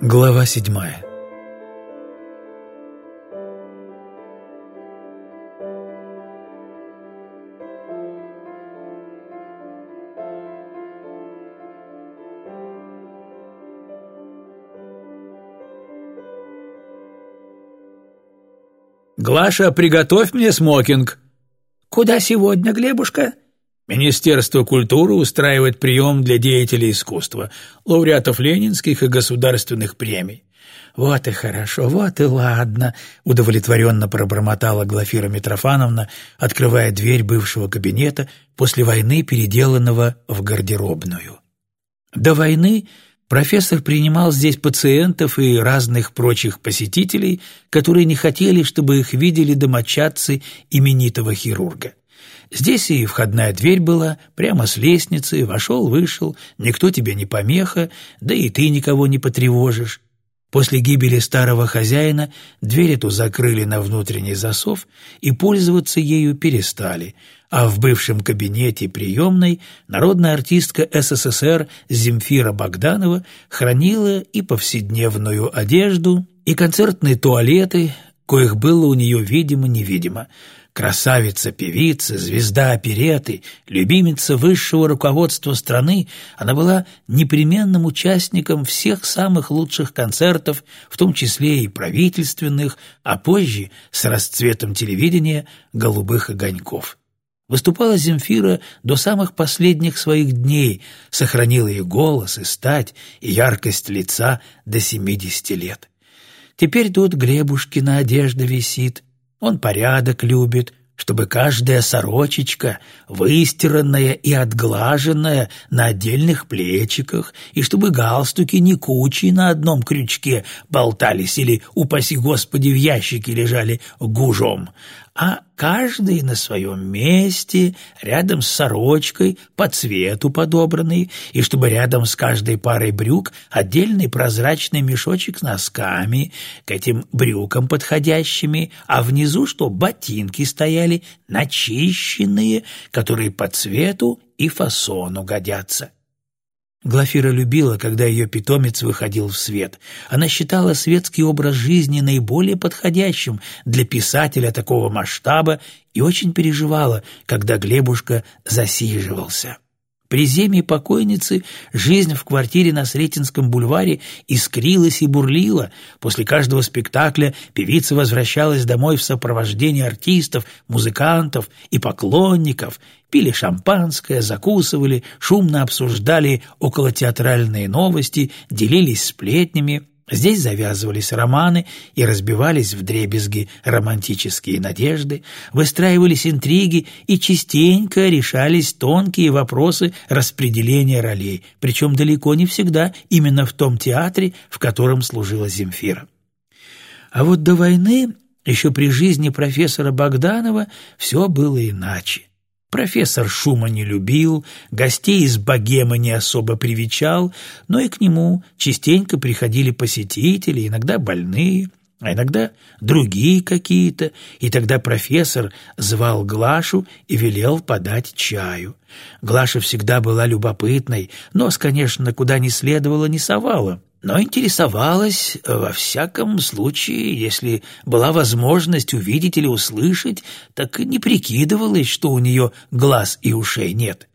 Глава седьмая «Глаша, приготовь мне смокинг!» «Куда сегодня, Глебушка?» Министерство культуры устраивает прием для деятелей искусства, лауреатов ленинских и государственных премий. «Вот и хорошо, вот и ладно», — удовлетворенно пробормотала Глафира Митрофановна, открывая дверь бывшего кабинета после войны, переделанного в гардеробную. До войны Профессор принимал здесь пациентов и разных прочих посетителей, которые не хотели, чтобы их видели домочадцы именитого хирурга. Здесь и входная дверь была, прямо с лестницы, вошел-вышел, никто тебе не помеха, да и ты никого не потревожишь. После гибели старого хозяина дверь эту закрыли на внутренний засов и пользоваться ею перестали, а в бывшем кабинете приемной народная артистка СССР Земфира Богданова хранила и повседневную одежду, и концертные туалеты, коих было у нее видимо-невидимо, Красавица-певица, звезда опереты, любимица высшего руководства страны, она была непременным участником всех самых лучших концертов, в том числе и правительственных, а позже, с расцветом телевидения, «Голубых огоньков». Выступала Земфира до самых последних своих дней, сохранила и голос, и стать, и яркость лица до семидесяти лет. Теперь тут Глебушкина одежда висит, он порядок любит, чтобы каждая сорочечка, выстиранная и отглаженная на отдельных плечиках, и чтобы галстуки не кучей на одном крючке болтались или, упаси Господи, в ящике лежали гужом, а каждый на своем месте, рядом с сорочкой, по цвету подобранный, и чтобы рядом с каждой парой брюк отдельный прозрачный мешочек с носками, к этим брюкам подходящими, а внизу что ботинки стояли, начищенные, которые по цвету и фасону годятся. Глафира любила, когда ее питомец выходил в свет. Она считала светский образ жизни наиболее подходящим для писателя такого масштаба и очень переживала, когда Глебушка засиживался. При зиме покойницы жизнь в квартире на Сретенском бульваре искрилась и бурлила. После каждого спектакля певица возвращалась домой в сопровождении артистов, музыкантов и поклонников, пили шампанское, закусывали, шумно обсуждали околотеатральные новости, делились сплетнями – Здесь завязывались романы и разбивались вдребезги романтические надежды, выстраивались интриги и частенько решались тонкие вопросы распределения ролей, причем далеко не всегда именно в том театре, в котором служила Земфира. А вот до войны, еще при жизни профессора Богданова, все было иначе. Профессор шума не любил, гостей из богемы не особо привечал, но и к нему частенько приходили посетители, иногда больные, а иногда другие какие-то, и тогда профессор звал Глашу и велел подать чаю. Глаша всегда была любопытной, нос, конечно, куда не следовало, не совала но интересовалась, во всяком случае, если была возможность увидеть или услышать, так не прикидывалась, что у нее глаз и ушей нет.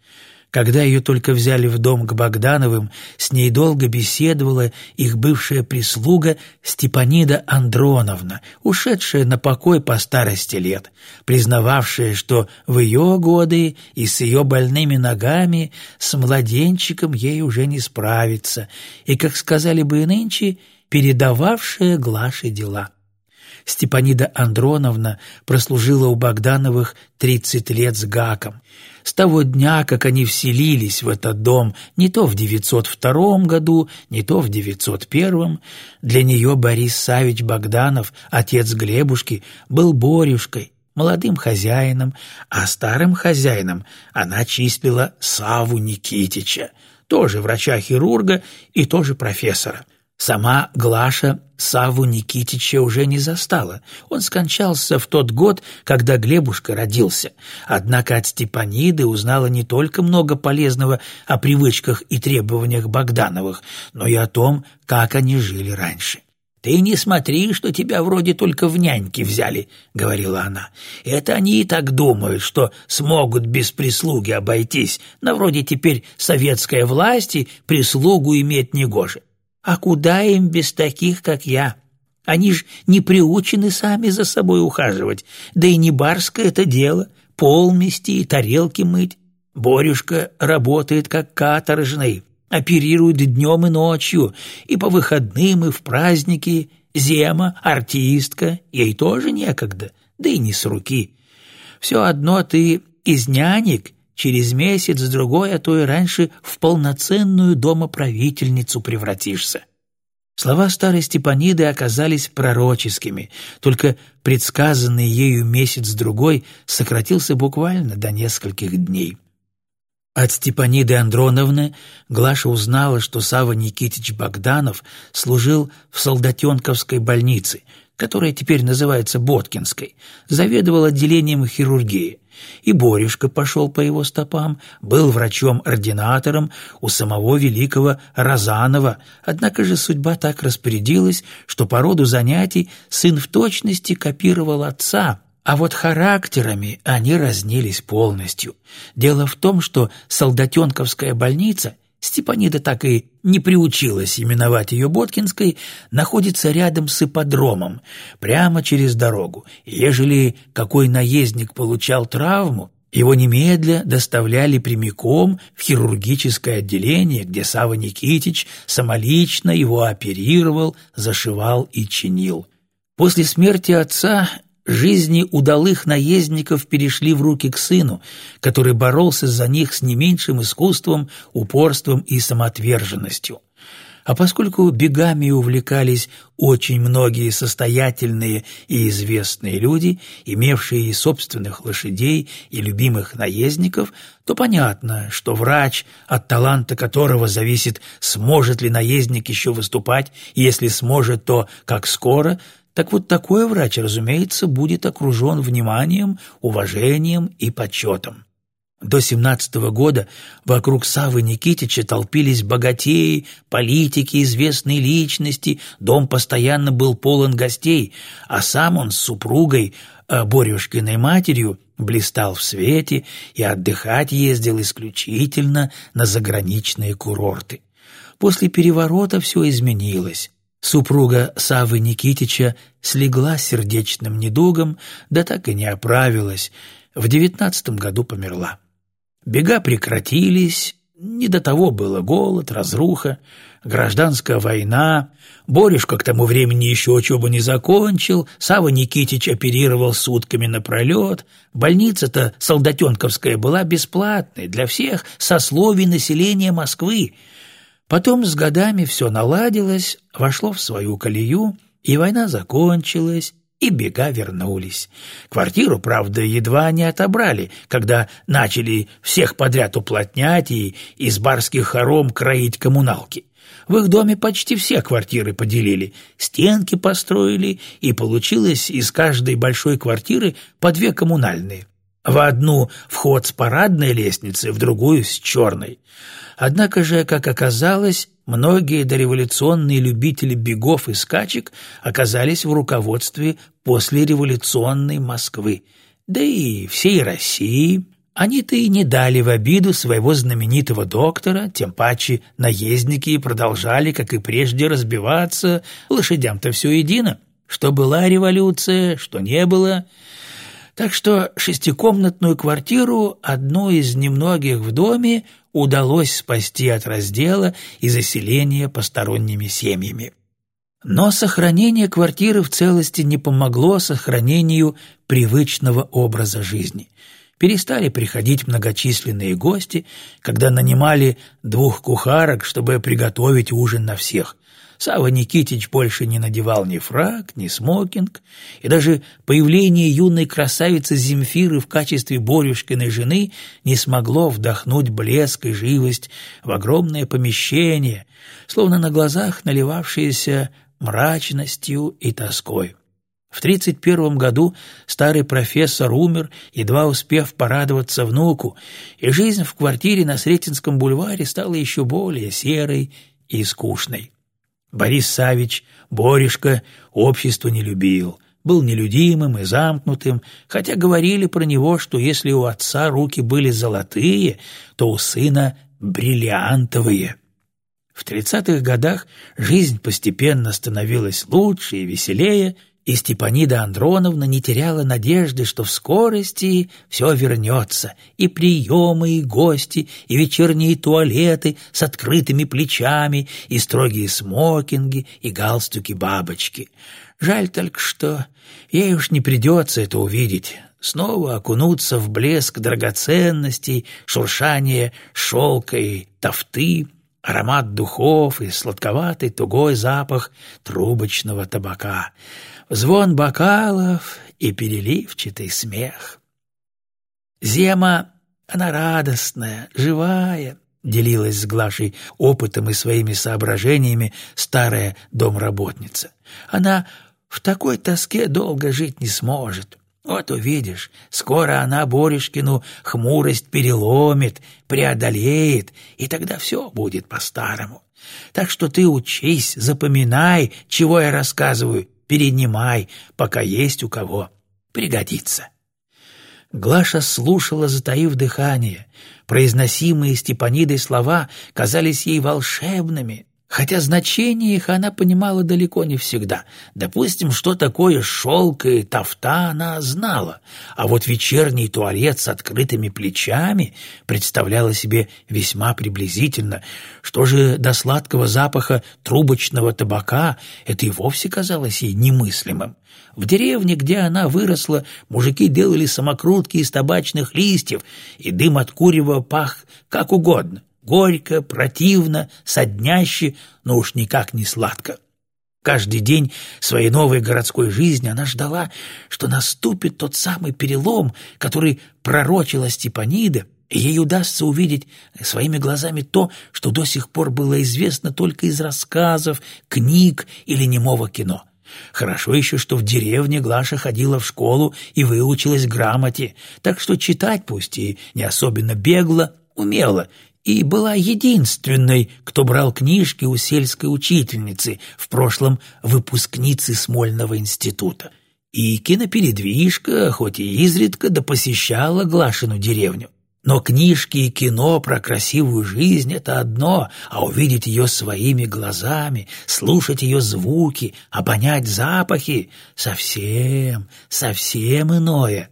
Когда ее только взяли в дом к Богдановым, с ней долго беседовала их бывшая прислуга Степанида Андроновна, ушедшая на покой по старости лет, признававшая, что в ее годы и с ее больными ногами с младенчиком ей уже не справиться, и, как сказали бы и нынче, передававшая Глаше дела. Степанида Андроновна прослужила у Богдановых тридцать лет с гаком. С того дня, как они вселились в этот дом, не то в 902 году, не то в 901, для нее Борис Савич Богданов, отец Глебушки, был Борюшкой, молодым хозяином, а старым хозяином она числила Саву Никитича, тоже врача-хирурга и тоже профессора. Сама Глаша Саву Никитича уже не застала. Он скончался в тот год, когда Глебушка родился. Однако от Степаниды узнала не только много полезного о привычках и требованиях Богдановых, но и о том, как они жили раньше. «Ты не смотри, что тебя вроде только в няньки взяли», — говорила она. «Это они и так думают, что смогут без прислуги обойтись, но вроде теперь советская власть и прислугу иметь негоже. А куда им без таких, как я? Они ж не приучены сами за собой ухаживать, да и не барское это дело — пол мести и тарелки мыть. Борюшка работает как каторжный, оперирует днем и ночью, и по выходным, и в праздники. Зема, артистка, ей тоже некогда, да и не с руки. Все одно ты из нянек через месяц-другой, а то и раньше, в полноценную домоправительницу превратишься. Слова старой Степаниды оказались пророческими, только предсказанный ею месяц-другой сократился буквально до нескольких дней. От Степаниды Андроновны Глаша узнала, что Сава Никитич Богданов служил в Солдатенковской больнице, которая теперь называется Боткинской, заведовал отделением хирургии и Борюшка пошел по его стопам, был врачом-ординатором у самого великого Розанова, однако же судьба так распорядилась, что по роду занятий сын в точности копировал отца, а вот характерами они разнились полностью. Дело в том, что Солдатенковская больница — Степанида так и не приучилась именовать ее Боткинской, находится рядом с ипподромом, прямо через дорогу. Ежели какой наездник получал травму, его немедля доставляли прямиком в хирургическое отделение, где Сава Никитич самолично его оперировал, зашивал и чинил. После смерти отца Жизни удалых наездников перешли в руки к сыну, который боролся за них с не меньшим искусством, упорством и самоотверженностью. А поскольку бегами увлекались очень многие состоятельные и известные люди, имевшие и собственных лошадей, и любимых наездников, то понятно, что врач, от таланта которого зависит, сможет ли наездник еще выступать, если сможет, то как скоро – так вот такой врач, разумеется, будет окружен вниманием, уважением и почетом. До семнадцатого года вокруг Савы Никитича толпились богатеи, политики, известные личности, дом постоянно был полон гостей, а сам он с супругой, э, Борюшкиной матерью, блистал в свете и отдыхать ездил исключительно на заграничные курорты. После переворота все изменилось. Супруга Савы Никитича слегла сердечным недугом, да так и не оправилась, в девятнадцатом году померла. Бега прекратились, не до того было голод, разруха, гражданская война. Борюшка к тому времени еще учебу не закончил, Сава Никитич оперировал сутками напролет. Больница-то солдатенковская была бесплатной для всех сословий населения Москвы. Потом с годами все наладилось, вошло в свою колею, и война закончилась, и бега вернулись. Квартиру, правда, едва не отобрали, когда начали всех подряд уплотнять и из барских хором кроить коммуналки. В их доме почти все квартиры поделили, стенки построили, и получилось из каждой большой квартиры по две коммунальные. В одну вход с парадной лестницы, в другую с черной. Однако же, как оказалось, многие дореволюционные любители бегов и скачек оказались в руководстве послереволюционной Москвы, да и всей России. Они-то и не дали в обиду своего знаменитого доктора, тем паче наездники продолжали, как и прежде, разбиваться, лошадям-то все едино. Что была революция, что не было — так что шестикомнатную квартиру, одну из немногих в доме, удалось спасти от раздела и заселения посторонними семьями. Но сохранение квартиры в целости не помогло сохранению привычного образа жизни. Перестали приходить многочисленные гости, когда нанимали двух кухарок, чтобы приготовить ужин на всех. Сава Никитич больше не надевал ни фраг, ни смокинг, и даже появление юной красавицы Земфиры в качестве Борюшкиной жены не смогло вдохнуть блеск и живость в огромное помещение, словно на глазах наливавшееся мрачностью и тоской. В тридцать первом году старый профессор умер, едва успев порадоваться внуку, и жизнь в квартире на Сретенском бульваре стала еще более серой и скучной. Борис Савич, Боришка, общество не любил, был нелюдимым и замкнутым, хотя говорили про него, что если у отца руки были золотые, то у сына бриллиантовые. В тридцатых годах жизнь постепенно становилась лучше и веселее — и Степанида Андроновна не теряла надежды, что в скорости все вернется, и приемы, и гости, и вечерние туалеты с открытыми плечами, и строгие смокинги, и галстуки-бабочки. Жаль только, что ей уж не придется это увидеть, снова окунуться в блеск драгоценностей, шуршание шелка и тофты, аромат духов и сладковатый тугой запах трубочного табака — звон бокалов и переливчатый смех. Зема, она радостная, живая, делилась с Глашей опытом и своими соображениями старая домработница. Она в такой тоске долго жить не сможет. Вот увидишь, скоро она Борюшкину хмурость переломит, преодолеет, и тогда все будет по-старому. Так что ты учись, запоминай, чего я рассказываю, перенимай, пока есть у кого. Пригодится». Глаша слушала, затаив дыхание. Произносимые Степанидой слова казались ей волшебными, хотя значение их она понимала далеко не всегда. Допустим, что такое шелк и тафта она знала, а вот вечерний туалет с открытыми плечами представляла себе весьма приблизительно. Что же до сладкого запаха трубочного табака, это и вовсе казалось ей немыслимым. В деревне, где она выросла, мужики делали самокрутки из табачных листьев, и дым от курева пах как угодно горько, противно, содняще, но уж никак не сладко. Каждый день своей новой городской жизни она ждала, что наступит тот самый перелом, который пророчила Степанида, и ей удастся увидеть своими глазами то, что до сих пор было известно только из рассказов, книг или немого кино. Хорошо еще, что в деревне Глаша ходила в школу и выучилась грамоте, так что читать, пусть и не особенно бегло, умела, и была единственной, кто брал книжки у сельской учительницы, в прошлом выпускницы Смольного института. И кинопередвижка, хоть и изредка, да посещала Глашину деревню. Но книжки и кино про красивую жизнь — это одно, а увидеть ее своими глазами, слушать ее звуки, обонять запахи — совсем, совсем иное.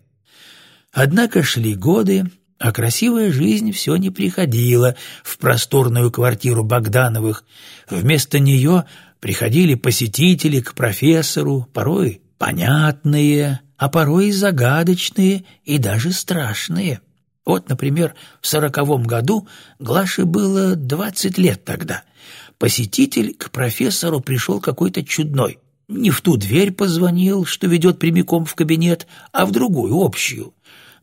Однако шли годы, а красивая жизнь все не приходила в просторную квартиру Богдановых. Вместо нее приходили посетители к профессору, порой понятные, а порой загадочные и даже страшные. Вот, например, в сороковом году Глаше было двадцать лет тогда. Посетитель к профессору пришел какой-то чудной. Не в ту дверь позвонил, что ведет прямиком в кабинет, а в другую, общую.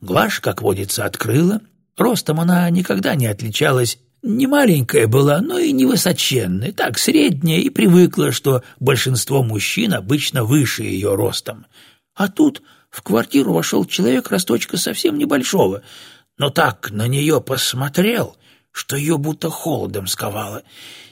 Глаш, как водится, открыла. Ростом она никогда не отличалась. Не маленькая была, но и не высоченная, так, средняя, и привыкла, что большинство мужчин обычно выше ее ростом. А тут в квартиру вошел человек росточка совсем небольшого, но так на нее посмотрел, что ее будто холодом сковало.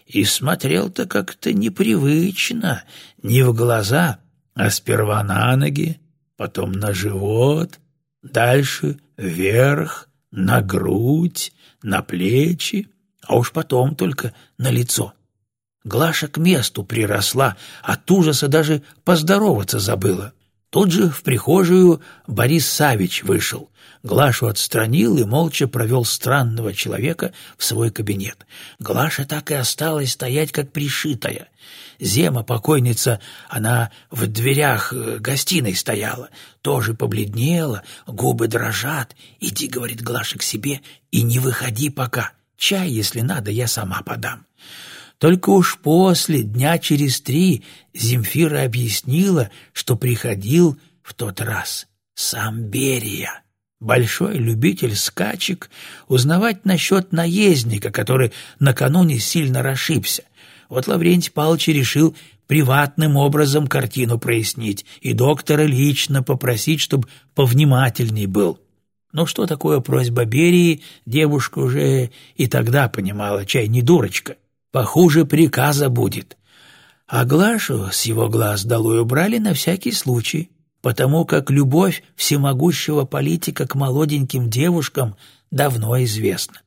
И смотрел-то как-то непривычно, не в глаза, а сперва на ноги, потом на живот, дальше вверх, на грудь, на плечи, а уж потом только на лицо. Глаша к месту приросла, от ужаса даже поздороваться забыла. Тут же в прихожую Борис Савич вышел. Глашу отстранил и молча провел странного человека в свой кабинет. Глаша так и осталась стоять, как пришитая. Зема, покойница, она в дверях э, гостиной стояла, тоже побледнела, губы дрожат. «Иди, — говорит Глаша, — к себе и не выходи пока. Чай, если надо, я сама подам». Только уж после, дня через три, Земфира объяснила, что приходил в тот раз сам Берия. Большой любитель скачек, узнавать насчет наездника, который накануне сильно расшибся. Вот Лаврентий Павлович решил приватным образом картину прояснить и доктора лично попросить, чтобы повнимательней был. Но что такое просьба Берии, девушка уже и тогда понимала, чай не дурочка похуже приказа будет. А Глашу с его глаз долой убрали на всякий случай, потому как любовь всемогущего политика к молоденьким девушкам давно известна.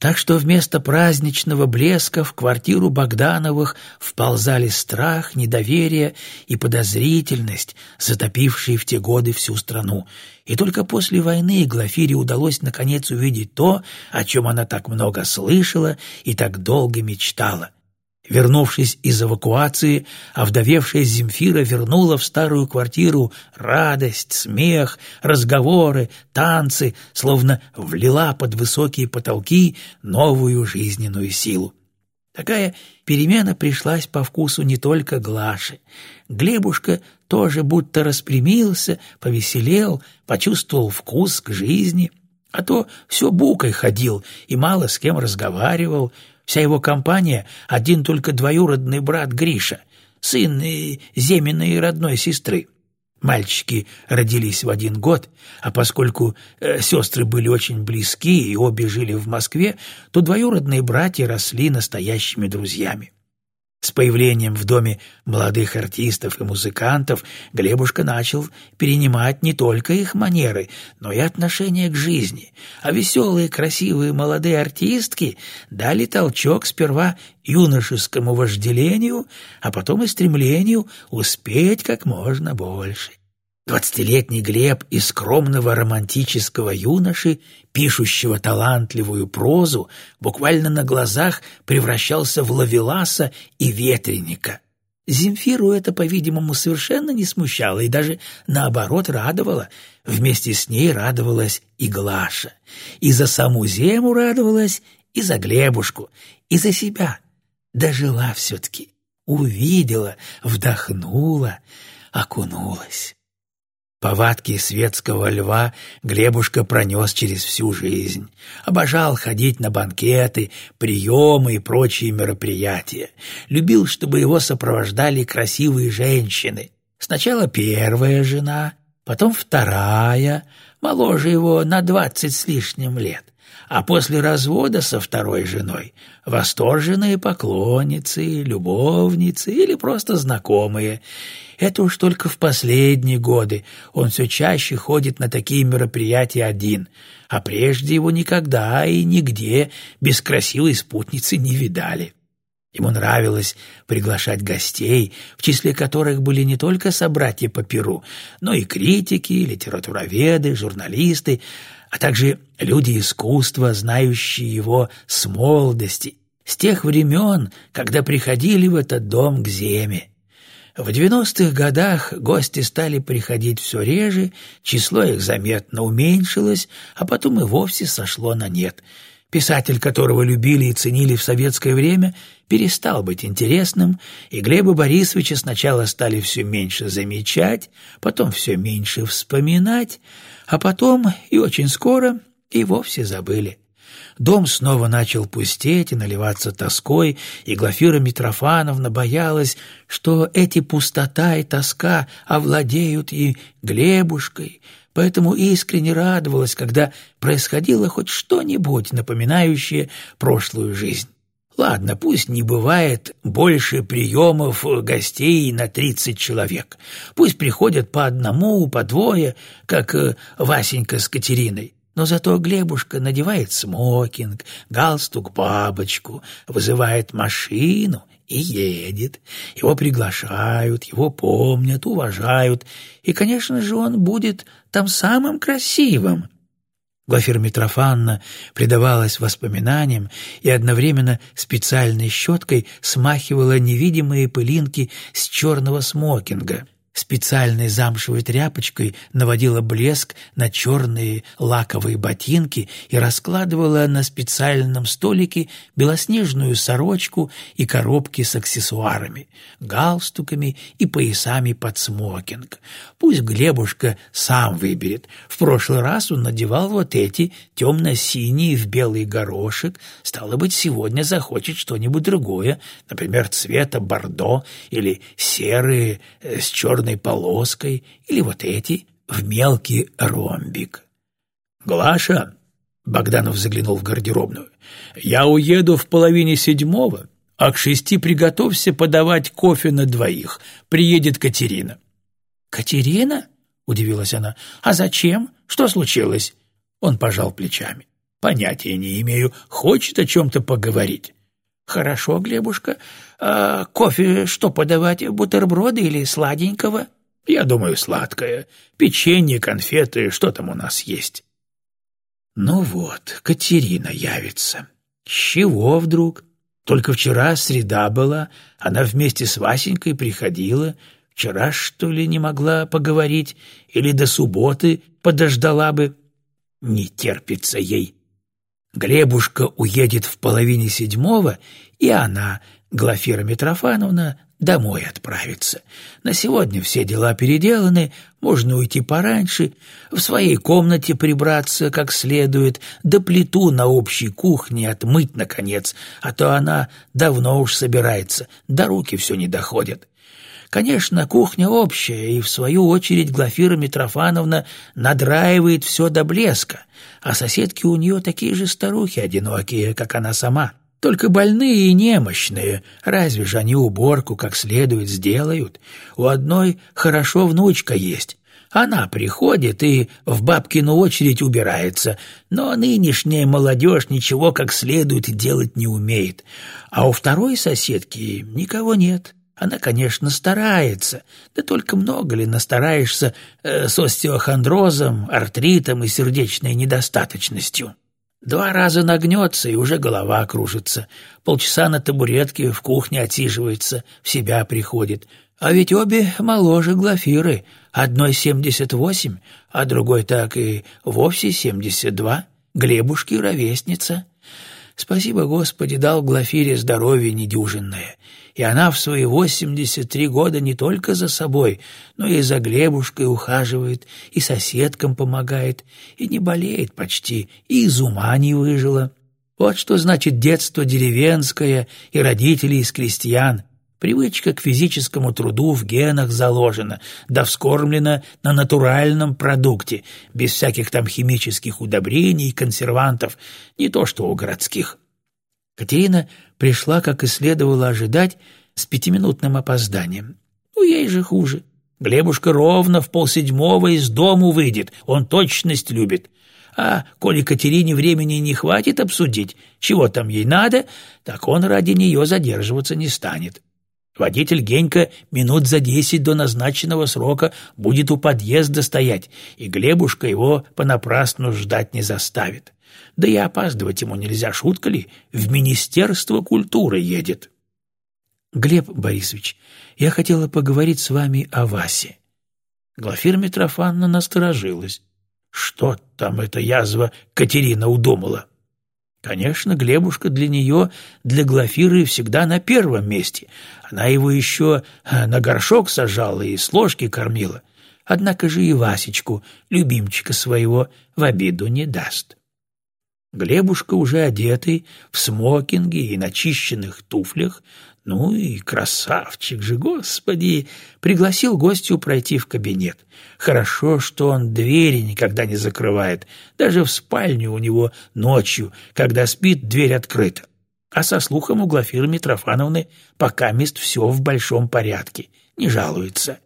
Так что вместо праздничного блеска в квартиру Богдановых вползали страх, недоверие и подозрительность, затопившие в те годы всю страну. И только после войны Глафире удалось наконец увидеть то, о чем она так много слышала и так долго мечтала. Вернувшись из эвакуации, овдовевшая Земфира вернула в старую квартиру радость, смех, разговоры, танцы, словно влила под высокие потолки новую жизненную силу. Такая перемена пришлась по вкусу не только Глаше. Глебушка тоже будто распрямился, повеселел, почувствовал вкус к жизни, а то все букой ходил и мало с кем разговаривал, Вся его компания — один только двоюродный брат Гриша, сын Земиной родной сестры. Мальчики родились в один год, а поскольку э, сестры были очень близки и обе жили в Москве, то двоюродные братья росли настоящими друзьями. С появлением в доме молодых артистов и музыкантов Глебушка начал перенимать не только их манеры, но и отношение к жизни, а веселые, красивые молодые артистки дали толчок сперва юношескому вожделению, а потом и стремлению успеть как можно больше. Двадцатилетний Глеб из скромного романтического юноши, пишущего талантливую прозу, буквально на глазах превращался в лавеласа и ветреника. Земфиру это, по-видимому, совершенно не смущало и даже, наоборот, радовало. Вместе с ней радовалась и Глаша. И за саму Зему радовалась, и за Глебушку, и за себя. Дожила все-таки, увидела, вдохнула, окунулась. Повадки светского льва Глебушка пронес через всю жизнь. Обожал ходить на банкеты, приемы и прочие мероприятия. Любил, чтобы его сопровождали красивые женщины. Сначала первая жена, потом вторая, моложе его на двадцать с лишним лет а после развода со второй женой восторженные поклонницы, любовницы или просто знакомые. Это уж только в последние годы он все чаще ходит на такие мероприятия один, а прежде его никогда и нигде без красивой спутницы не видали. Ему нравилось приглашать гостей, в числе которых были не только собратья по перу, но и критики, литературоведы, журналисты, а также люди искусства, знающие его с молодости, с тех времен, когда приходили в этот дом к Земе. В девяностых годах гости стали приходить все реже, число их заметно уменьшилось, а потом и вовсе сошло на нет. Писатель, которого любили и ценили в советское время, перестал быть интересным, и Глеба Борисовича сначала стали все меньше замечать, потом все меньше вспоминать, а потом, и очень скоро, и вовсе забыли. Дом снова начал пустеть и наливаться тоской, и Глафира Митрофановна боялась, что эти пустота и тоска овладеют и Глебушкой, поэтому искренне радовалась, когда происходило хоть что-нибудь, напоминающее прошлую жизнь. Ладно, пусть не бывает больше приемов гостей на тридцать человек. Пусть приходят по одному, по двое, как э, Васенька с Катериной. Но зато Глебушка надевает смокинг, галстук-бабочку, вызывает машину и едет. Его приглашают, его помнят, уважают, и, конечно же, он будет там самым красивым. Глафира Митрофанна предавалась воспоминаниям и одновременно специальной щеткой смахивала невидимые пылинки с черного смокинга — специальной замшевой тряпочкой наводила блеск на черные лаковые ботинки и раскладывала на специальном столике белоснежную сорочку и коробки с аксессуарами, галстуками и поясами под смокинг. Пусть Глебушка сам выберет. В прошлый раз он надевал вот эти темно-синие в белый горошек. Стало быть, сегодня захочет что-нибудь другое, например, цвета бордо или серые э, с черной черной полоской или вот эти в мелкий ромбик. «Глаша!» — Богданов заглянул в гардеробную. «Я уеду в половине седьмого, а к шести приготовься подавать кофе на двоих. Приедет Катерина». «Катерина?» — удивилась она. «А зачем? Что случилось?» Он пожал плечами. «Понятия не имею. Хочет о чем-то поговорить». «Хорошо, Глебушка. А кофе что подавать, бутерброды или сладенького?» «Я думаю, сладкое. Печенье, конфеты, что там у нас есть?» «Ну вот, Катерина явится. С чего вдруг? Только вчера среда была, она вместе с Васенькой приходила. Вчера, что ли, не могла поговорить? Или до субботы подождала бы?» «Не терпится ей Глебушка уедет в половине седьмого, и она, Глафира Митрофановна, домой отправится. На сегодня все дела переделаны, можно уйти пораньше, в своей комнате прибраться как следует, да плиту на общей кухне отмыть, наконец, а то она давно уж собирается, до руки все не доходят. Конечно, кухня общая, и в свою очередь Глафира Митрофановна надраивает все до блеска, а соседки у нее такие же старухи одинокие, как она сама. Только больные и немощные, разве же они уборку как следует сделают? У одной хорошо внучка есть, она приходит и в бабкину очередь убирается, но нынешняя молодежь ничего как следует делать не умеет. А у второй соседки никого нет. Она, конечно, старается, да только много ли настараешься э, с остеохондрозом, артритом и сердечной недостаточностью. Два раза нагнется, и уже голова кружится. Полчаса на табуретке в кухне отсиживается, в себя приходит. А ведь обе моложе Глафиры. Одной семьдесят восемь, а другой так и вовсе семьдесят два. Глебушки ровесница. Спасибо, Господи, дал Глафире здоровье недюжинное и она в свои восемьдесят три года не только за собой, но и за Глебушкой ухаживает, и соседкам помогает, и не болеет почти, и из ума не выжила. Вот что значит детство деревенское и родители из крестьян. Привычка к физическому труду в генах заложена, да вскормлена на натуральном продукте, без всяких там химических удобрений и консервантов, не то что у городских. Катерина пришла, как и следовало ожидать, с пятиминутным опозданием. Ну, ей же хуже. Глебушка ровно в полседьмого из дому выйдет, он точность любит. А коли Катерине времени не хватит обсудить, чего там ей надо, так он ради нее задерживаться не станет. Водитель Генька минут за десять до назначенного срока будет у подъезда стоять, и Глебушка его понапрасну ждать не заставит. Да и опаздывать ему нельзя, шутка ли, в Министерство культуры едет. Глеб Борисович, я хотела поговорить с вами о Васе. Глафира Митрофановна насторожилась. Что там эта язва Катерина удумала? Конечно, Глебушка для нее, для Глафиры всегда на первом месте. Она его еще э, на горшок сажала и с ложки кормила. Однако же и Васечку, любимчика своего, в обиду не даст. Глебушка, уже одетый, в смокинге и начищенных туфлях, ну и красавчик же, господи, пригласил гостю пройти в кабинет. Хорошо, что он двери никогда не закрывает, даже в спальню у него ночью, когда спит, дверь открыта. А со слухом у Глафиры Митрофановны пока мест все в большом порядке, не жалуется.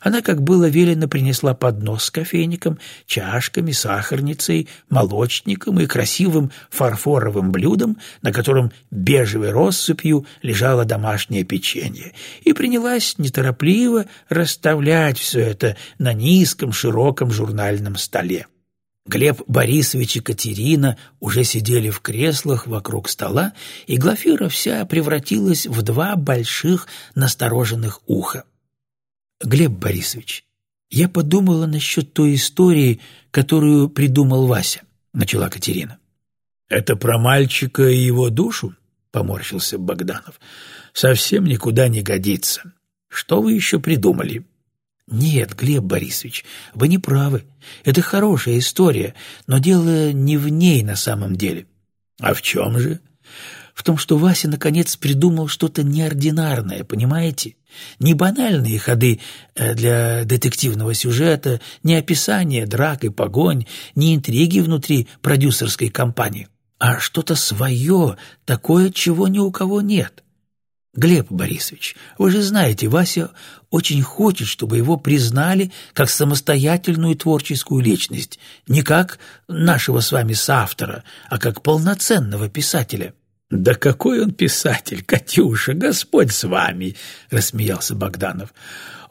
Она, как было велено, принесла поднос с кофейником, чашками, сахарницей, молочником и красивым фарфоровым блюдом, на котором бежевой россыпью лежало домашнее печенье, и принялась неторопливо расставлять все это на низком широком журнальном столе. Глеб Борисович и Катерина уже сидели в креслах вокруг стола, и Глафира вся превратилась в два больших настороженных уха. Глеб Борисович, я подумала насчет той истории, которую придумал Вася, начала Катерина. Это про мальчика и его душу? Поморщился Богданов. Совсем никуда не годится. Что вы еще придумали? Нет, Глеб Борисович, вы не правы. Это хорошая история, но дело не в ней на самом деле. А в чем же? В том, что Вася наконец придумал что-то неординарное, понимаете? Не банальные ходы э, для детективного сюжета, не описание драк и погонь, не интриги внутри продюсерской компании, а что-то свое, такое, чего ни у кого нет. Глеб Борисович, вы же знаете, Вася очень хочет, чтобы его признали как самостоятельную творческую личность, не как нашего с вами соавтора, а как полноценного писателя. «Да какой он писатель, Катюша, Господь с вами!» — рассмеялся Богданов.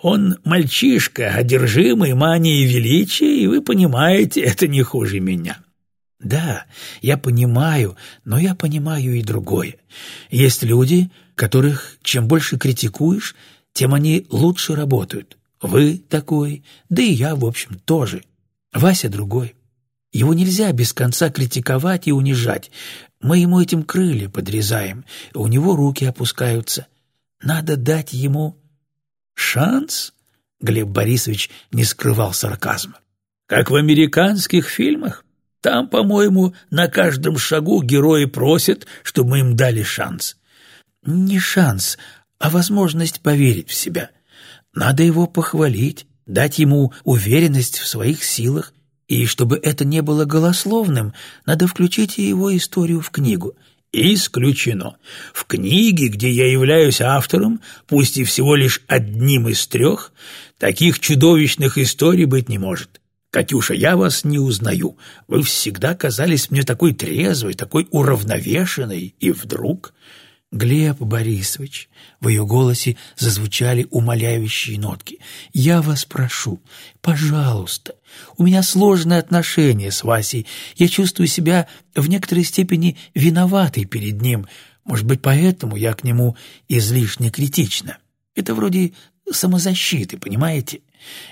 «Он мальчишка, одержимый манией величия, и вы понимаете, это не хуже меня». «Да, я понимаю, но я понимаю и другое. Есть люди, которых чем больше критикуешь, тем они лучше работают. Вы такой, да и я, в общем, тоже. Вася другой. Его нельзя без конца критиковать и унижать. Мы ему этим крылья подрезаем, у него руки опускаются. Надо дать ему шанс. Глеб Борисович не скрывал сарказма. Как в американских фильмах. Там, по-моему, на каждом шагу герои просят, чтобы мы им дали шанс. Не шанс, а возможность поверить в себя. Надо его похвалить, дать ему уверенность в своих силах и чтобы это не было голословным, надо включить его историю в книгу. Исключено. В книге, где я являюсь автором, пусть и всего лишь одним из трех, таких чудовищных историй быть не может. Катюша, я вас не узнаю. Вы всегда казались мне такой трезвой, такой уравновешенной, и вдруг... «Глеб Борисович», — в ее голосе зазвучали умоляющие нотки, — «я вас прошу, пожалуйста, у меня сложные отношения с Васей, я чувствую себя в некоторой степени виноватой перед ним, может быть, поэтому я к нему излишне критична. Это вроде самозащиты, понимаете?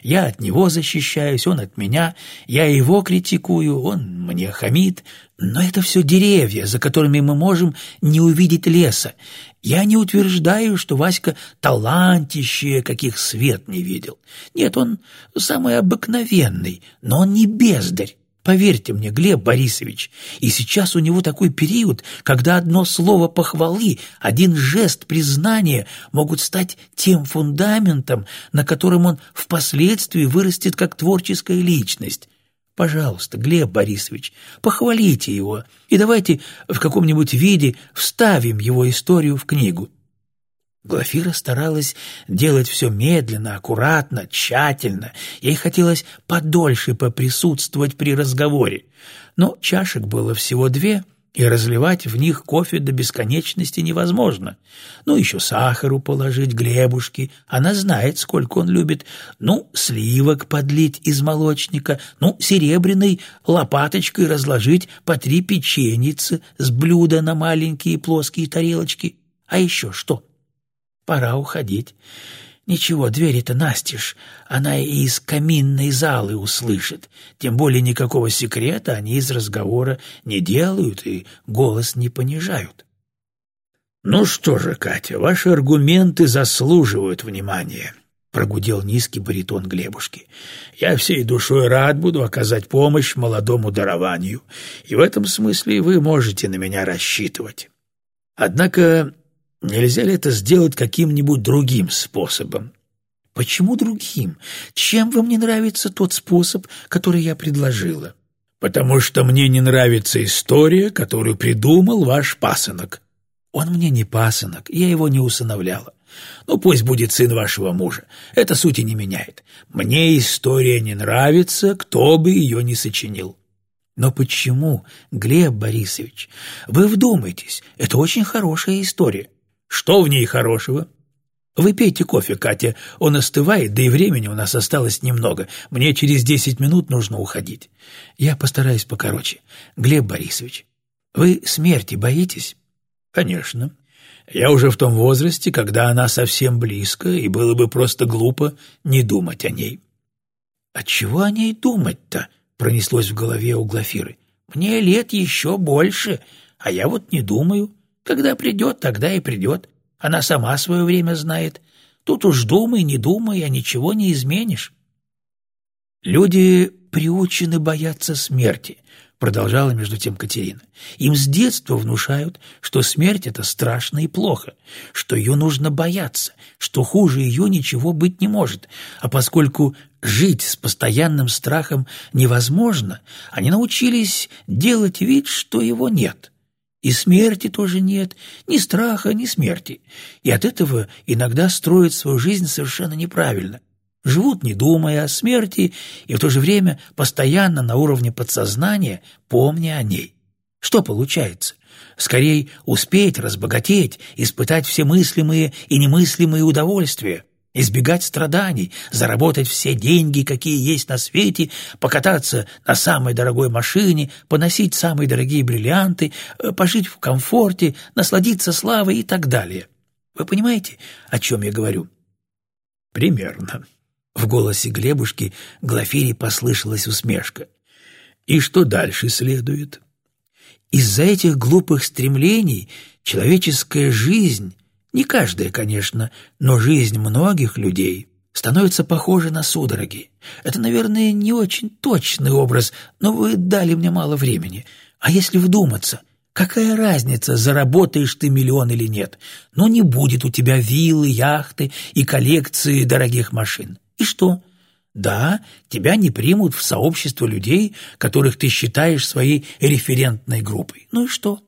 Я от него защищаюсь, он от меня, я его критикую, он мне хамит. Но это все деревья, за которыми мы можем не увидеть леса. Я не утверждаю, что Васька талантище, каких свет не видел. Нет, он самый обыкновенный, но он не бездарь. Поверьте мне, Глеб Борисович, и сейчас у него такой период, когда одно слово похвалы, один жест признания могут стать тем фундаментом, на котором он впоследствии вырастет как творческая личность. Пожалуйста, Глеб Борисович, похвалите его и давайте в каком-нибудь виде вставим его историю в книгу. Глафира старалась делать все медленно, аккуратно, тщательно. Ей хотелось подольше поприсутствовать при разговоре. Но чашек было всего две, и разливать в них кофе до бесконечности невозможно. Ну, еще сахару положить, глебушки. Она знает, сколько он любит. Ну, сливок подлить из молочника. Ну, серебряной лопаточкой разложить по три печеницы с блюда на маленькие плоские тарелочки. А еще что? Пора уходить. Ничего, двери-то настежь, она и из каминной залы услышит. Тем более никакого секрета они из разговора не делают и голос не понижают. «Ну что же, Катя, ваши аргументы заслуживают внимания», — прогудел низкий баритон Глебушки. «Я всей душой рад буду оказать помощь молодому дарованию, и в этом смысле вы можете на меня рассчитывать. Однако Нельзя ли это сделать каким-нибудь другим способом? Почему другим? Чем вам не нравится тот способ, который я предложила? Потому что мне не нравится история, которую придумал ваш пасынок. Он мне не пасынок, я его не усыновляла. Ну, пусть будет сын вашего мужа. Это сути не меняет. Мне история не нравится, кто бы ее ни сочинил. Но почему, Глеб Борисович? Вы вдумайтесь, это очень хорошая история. Что в ней хорошего? Вы пейте кофе, Катя, он остывает, да и времени у нас осталось немного. Мне через десять минут нужно уходить. Я постараюсь покороче. Глеб Борисович, вы смерти боитесь? Конечно. Я уже в том возрасте, когда она совсем близко, и было бы просто глупо не думать о ней. А чего о ней думать-то? Пронеслось в голове у Глафиры. Мне лет еще больше, а я вот не думаю. Когда придет, тогда и придет. Она сама свое время знает. Тут уж думай, не думай, а ничего не изменишь. Люди приучены бояться смерти, продолжала между тем Катерина. Им с детства внушают, что смерть — это страшно и плохо, что ее нужно бояться, что хуже ее ничего быть не может. А поскольку жить с постоянным страхом невозможно, они научились делать вид, что его нет — и смерти тоже нет, ни страха, ни смерти. И от этого иногда строят свою жизнь совершенно неправильно. Живут, не думая о смерти, и в то же время постоянно на уровне подсознания помня о ней. Что получается? Скорее успеть разбогатеть, испытать все мыслимые и немыслимые удовольствия, избегать страданий, заработать все деньги, какие есть на свете, покататься на самой дорогой машине, поносить самые дорогие бриллианты, э, пожить в комфорте, насладиться славой и так далее. Вы понимаете, о чем я говорю? Примерно. В голосе Глебушки Глафире послышалась усмешка. И что дальше следует? Из-за этих глупых стремлений человеческая жизнь не каждая, конечно, но жизнь многих людей становится похожа на судороги. Это, наверное, не очень точный образ, но вы дали мне мало времени. А если вдуматься, какая разница, заработаешь ты миллион или нет? Но не будет у тебя виллы, яхты и коллекции дорогих машин. И что? Да, тебя не примут в сообщество людей, которых ты считаешь своей референтной группой. Ну и что?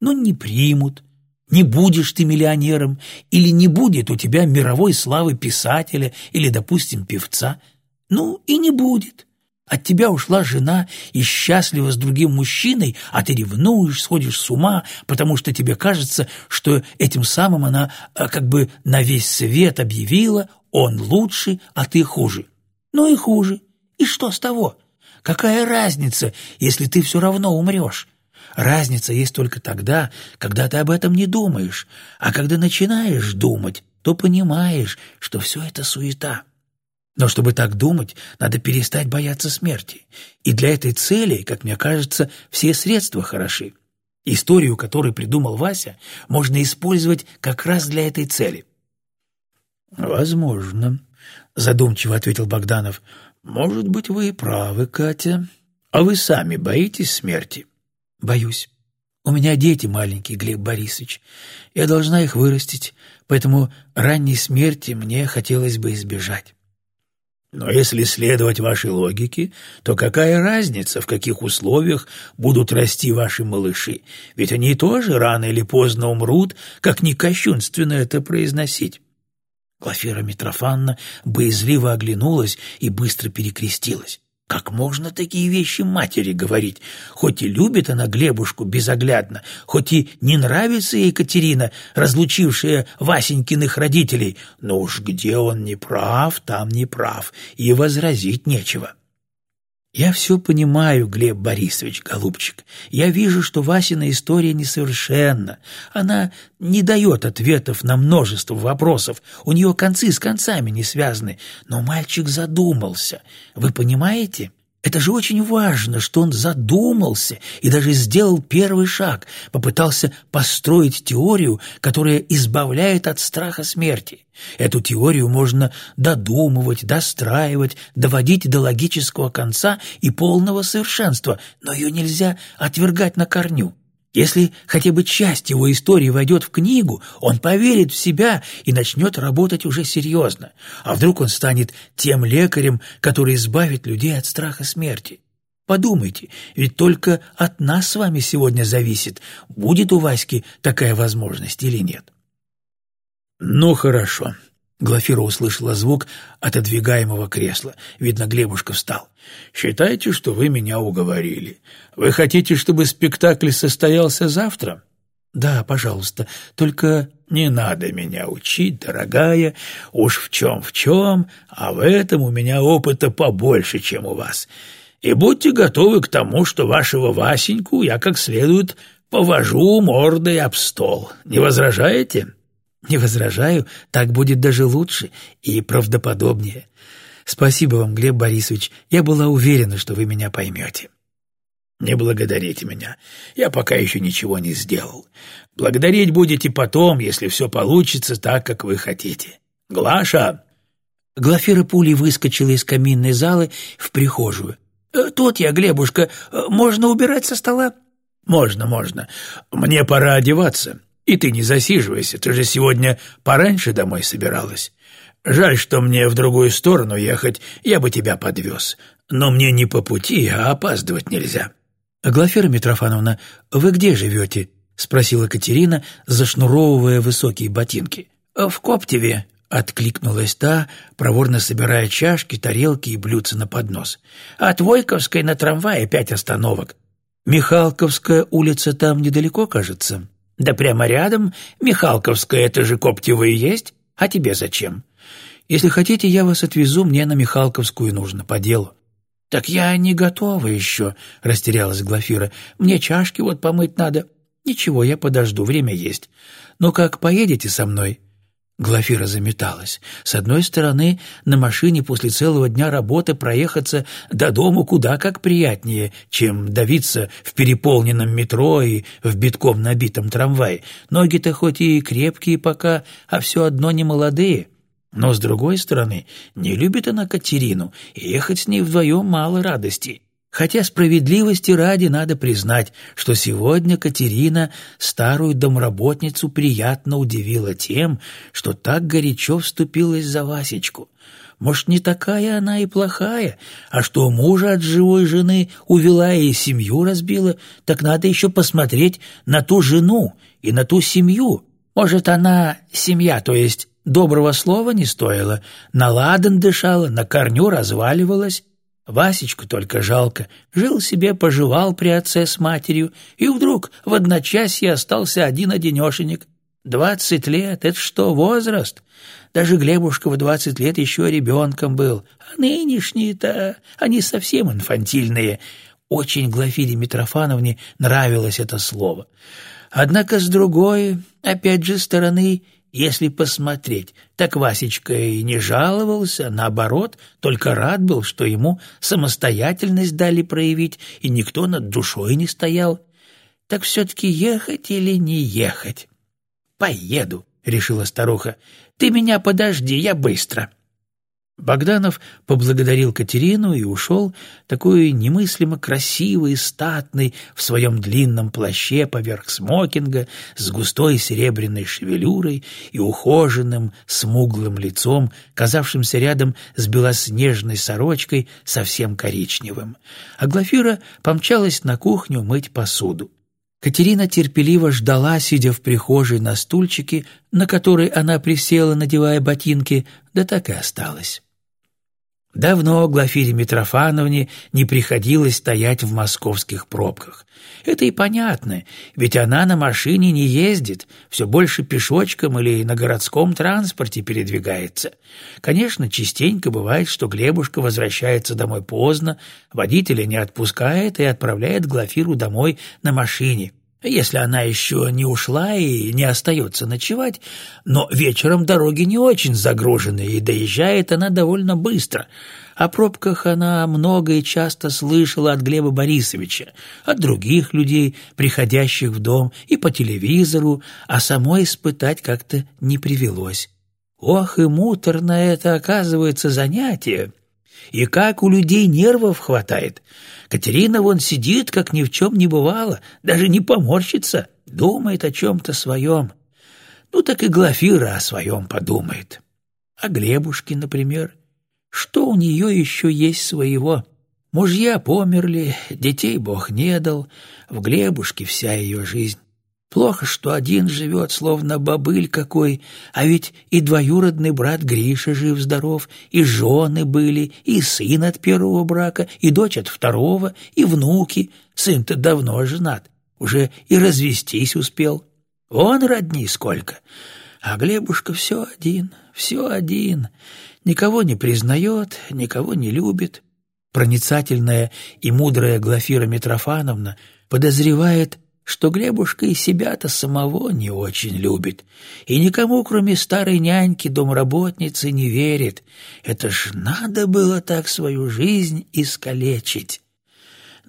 Ну не примут. Не будешь ты миллионером, или не будет у тебя мировой славы писателя или, допустим, певца. Ну и не будет. От тебя ушла жена и счастлива с другим мужчиной, а ты ревнуешь, сходишь с ума, потому что тебе кажется, что этим самым она а, как бы на весь свет объявила, он лучше, а ты хуже. Ну и хуже. И что с того? Какая разница, если ты все равно умрешь? Разница есть только тогда, когда ты об этом не думаешь, а когда начинаешь думать, то понимаешь, что все это суета. Но чтобы так думать, надо перестать бояться смерти. И для этой цели, как мне кажется, все средства хороши. Историю, которую придумал Вася, можно использовать как раз для этой цели. «Возможно», — задумчиво ответил Богданов. «Может быть, вы и правы, Катя. А вы сами боитесь смерти?» Боюсь. У меня дети маленькие, Глеб Борисович. Я должна их вырастить, поэтому ранней смерти мне хотелось бы избежать. Но если следовать вашей логике, то какая разница, в каких условиях будут расти ваши малыши? Ведь они тоже рано или поздно умрут, как ни кощунственно это произносить. Глафира Митрофанна боязливо оглянулась и быстро перекрестилась. Как можно такие вещи матери говорить? Хоть и любит она Глебушку безоглядно, хоть и не нравится ей Екатерина, разлучившая Васенькиных родителей, но уж где он не прав, там не прав, и возразить нечего. Я все понимаю, Глеб Борисович, голубчик. Я вижу, что Васина история несовершенна. Она не дает ответов на множество вопросов. У нее концы с концами не связаны. Но мальчик задумался. Вы понимаете? Это же очень важно, что он задумался и даже сделал первый шаг, попытался построить теорию, которая избавляет от страха смерти. Эту теорию можно додумывать, достраивать, доводить до логического конца и полного совершенства, но ее нельзя отвергать на корню. Если хотя бы часть его истории войдет в книгу, он поверит в себя и начнет работать уже серьезно. А вдруг он станет тем лекарем, который избавит людей от страха смерти? Подумайте, ведь только от нас с вами сегодня зависит, будет у Васьки такая возможность или нет. «Ну, хорошо». Глафира услышала звук отодвигаемого кресла. Видно, Глебушка встал. «Считайте, что вы меня уговорили. Вы хотите, чтобы спектакль состоялся завтра?» «Да, пожалуйста, только не надо меня учить, дорогая, уж в чем в чем, а в этом у меня опыта побольше, чем у вас. И будьте готовы к тому, что вашего Васеньку я как следует повожу мордой об стол. Не возражаете?» «Не возражаю, так будет даже лучше и правдоподобнее. Спасибо вам, Глеб Борисович, я была уверена, что вы меня поймете». Не благодарите меня. Я пока еще ничего не сделал. Благодарить будете потом, если все получится так, как вы хотите. Глаша!» Глафира пулей выскочила из каминной залы в прихожую. «Э, «Тут я, Глебушка. Э, можно убирать со стола?» «Можно, можно. Мне пора одеваться. И ты не засиживайся, ты же сегодня пораньше домой собиралась. Жаль, что мне в другую сторону ехать, я бы тебя подвез. Но мне не по пути, а опаздывать нельзя». «Глафира Митрофановна, вы где живете?» — спросила Катерина, зашнуровывая высокие ботинки. «В Коптеве», — откликнулась та, проворно собирая чашки, тарелки и блюдца на поднос. «От Войковской на трамвае пять остановок». «Михалковская улица там недалеко, кажется?» «Да прямо рядом. Михалковская, это же Коптева есть. А тебе зачем?» «Если хотите, я вас отвезу, мне на Михалковскую нужно, по делу». «Так я не готова еще», — растерялась Глафира. «Мне чашки вот помыть надо». «Ничего, я подожду, время есть. Но как поедете со мной?» Глафира заметалась. С одной стороны, на машине после целого дня работы проехаться до дому куда как приятнее, чем давиться в переполненном метро и в битком набитом трамвае. Ноги-то хоть и крепкие пока, а все одно не молодые. Но, с другой стороны, не любит она Катерину, и ехать с ней вдвоем мало радости. Хотя справедливости ради надо признать, что сегодня Катерина старую домработницу приятно удивила тем, что так горячо вступилась за Васечку. Может, не такая она и плохая, а что мужа от живой жены увела и семью разбила, так надо еще посмотреть на ту жену и на ту семью. Может, она семья, то есть Доброго слова не стоило, на ладан дышала, на корню разваливалась. Васечку только жалко, жил себе, поживал при отце с матерью, и вдруг в одночасье остался один-одинешенек. Двадцать лет — это что, возраст? Даже Глебушка в двадцать лет еще ребенком был, а нынешние-то, они совсем инфантильные. Очень Глафире Митрофановне нравилось это слово. Однако с другой, опять же, стороны, если посмотреть, так Васечка и не жаловался, наоборот, только рад был, что ему самостоятельность дали проявить, и никто над душой не стоял. Так все-таки ехать или не ехать? «Поеду», — решила старуха. «Ты меня подожди, я быстро». Богданов поблагодарил Катерину и ушел, такой немыслимо красивый и статный, в своем длинном плаще поверх смокинга, с густой серебряной шевелюрой и ухоженным, смуглым лицом, казавшимся рядом с белоснежной сорочкой, совсем коричневым. А Глафира помчалась на кухню мыть посуду. Катерина терпеливо ждала, сидя в прихожей на стульчике, на который она присела, надевая ботинки, да так и осталась. Давно Глафире Митрофановне не приходилось стоять в московских пробках. Это и понятно, ведь она на машине не ездит, все больше пешочком или на городском транспорте передвигается. Конечно, частенько бывает, что Глебушка возвращается домой поздно, водителя не отпускает и отправляет Глафиру домой на машине – если она еще не ушла и не остается ночевать, но вечером дороги не очень загружены, и доезжает она довольно быстро. О пробках она много и часто слышала от Глеба Борисовича, от других людей, приходящих в дом, и по телевизору, а самой испытать как-то не привелось. Ох, и муторно это, оказывается, занятие. И как у людей нервов хватает. Катерина вон сидит, как ни в чем не бывало, даже не поморщится, думает о чем-то своем. Ну так и Глафира о своем подумает. А Глебушки, например, что у нее еще есть своего? Мужья померли, детей Бог не дал, в Глебушке вся ее жизнь. Плохо, что один живет, словно бобыль какой, а ведь и двоюродный брат Гриша жив-здоров, и жены были, и сын от первого брака, и дочь от второго, и внуки. Сын-то давно женат, уже и развестись успел. Он родни сколько. А Глебушка все один, все один, никого не признает, никого не любит. Проницательная и мудрая Глафира Митрофановна подозревает, что Глебушка и себя-то самого не очень любит, и никому, кроме старой няньки, домработницы, не верит. Это ж надо было так свою жизнь искалечить.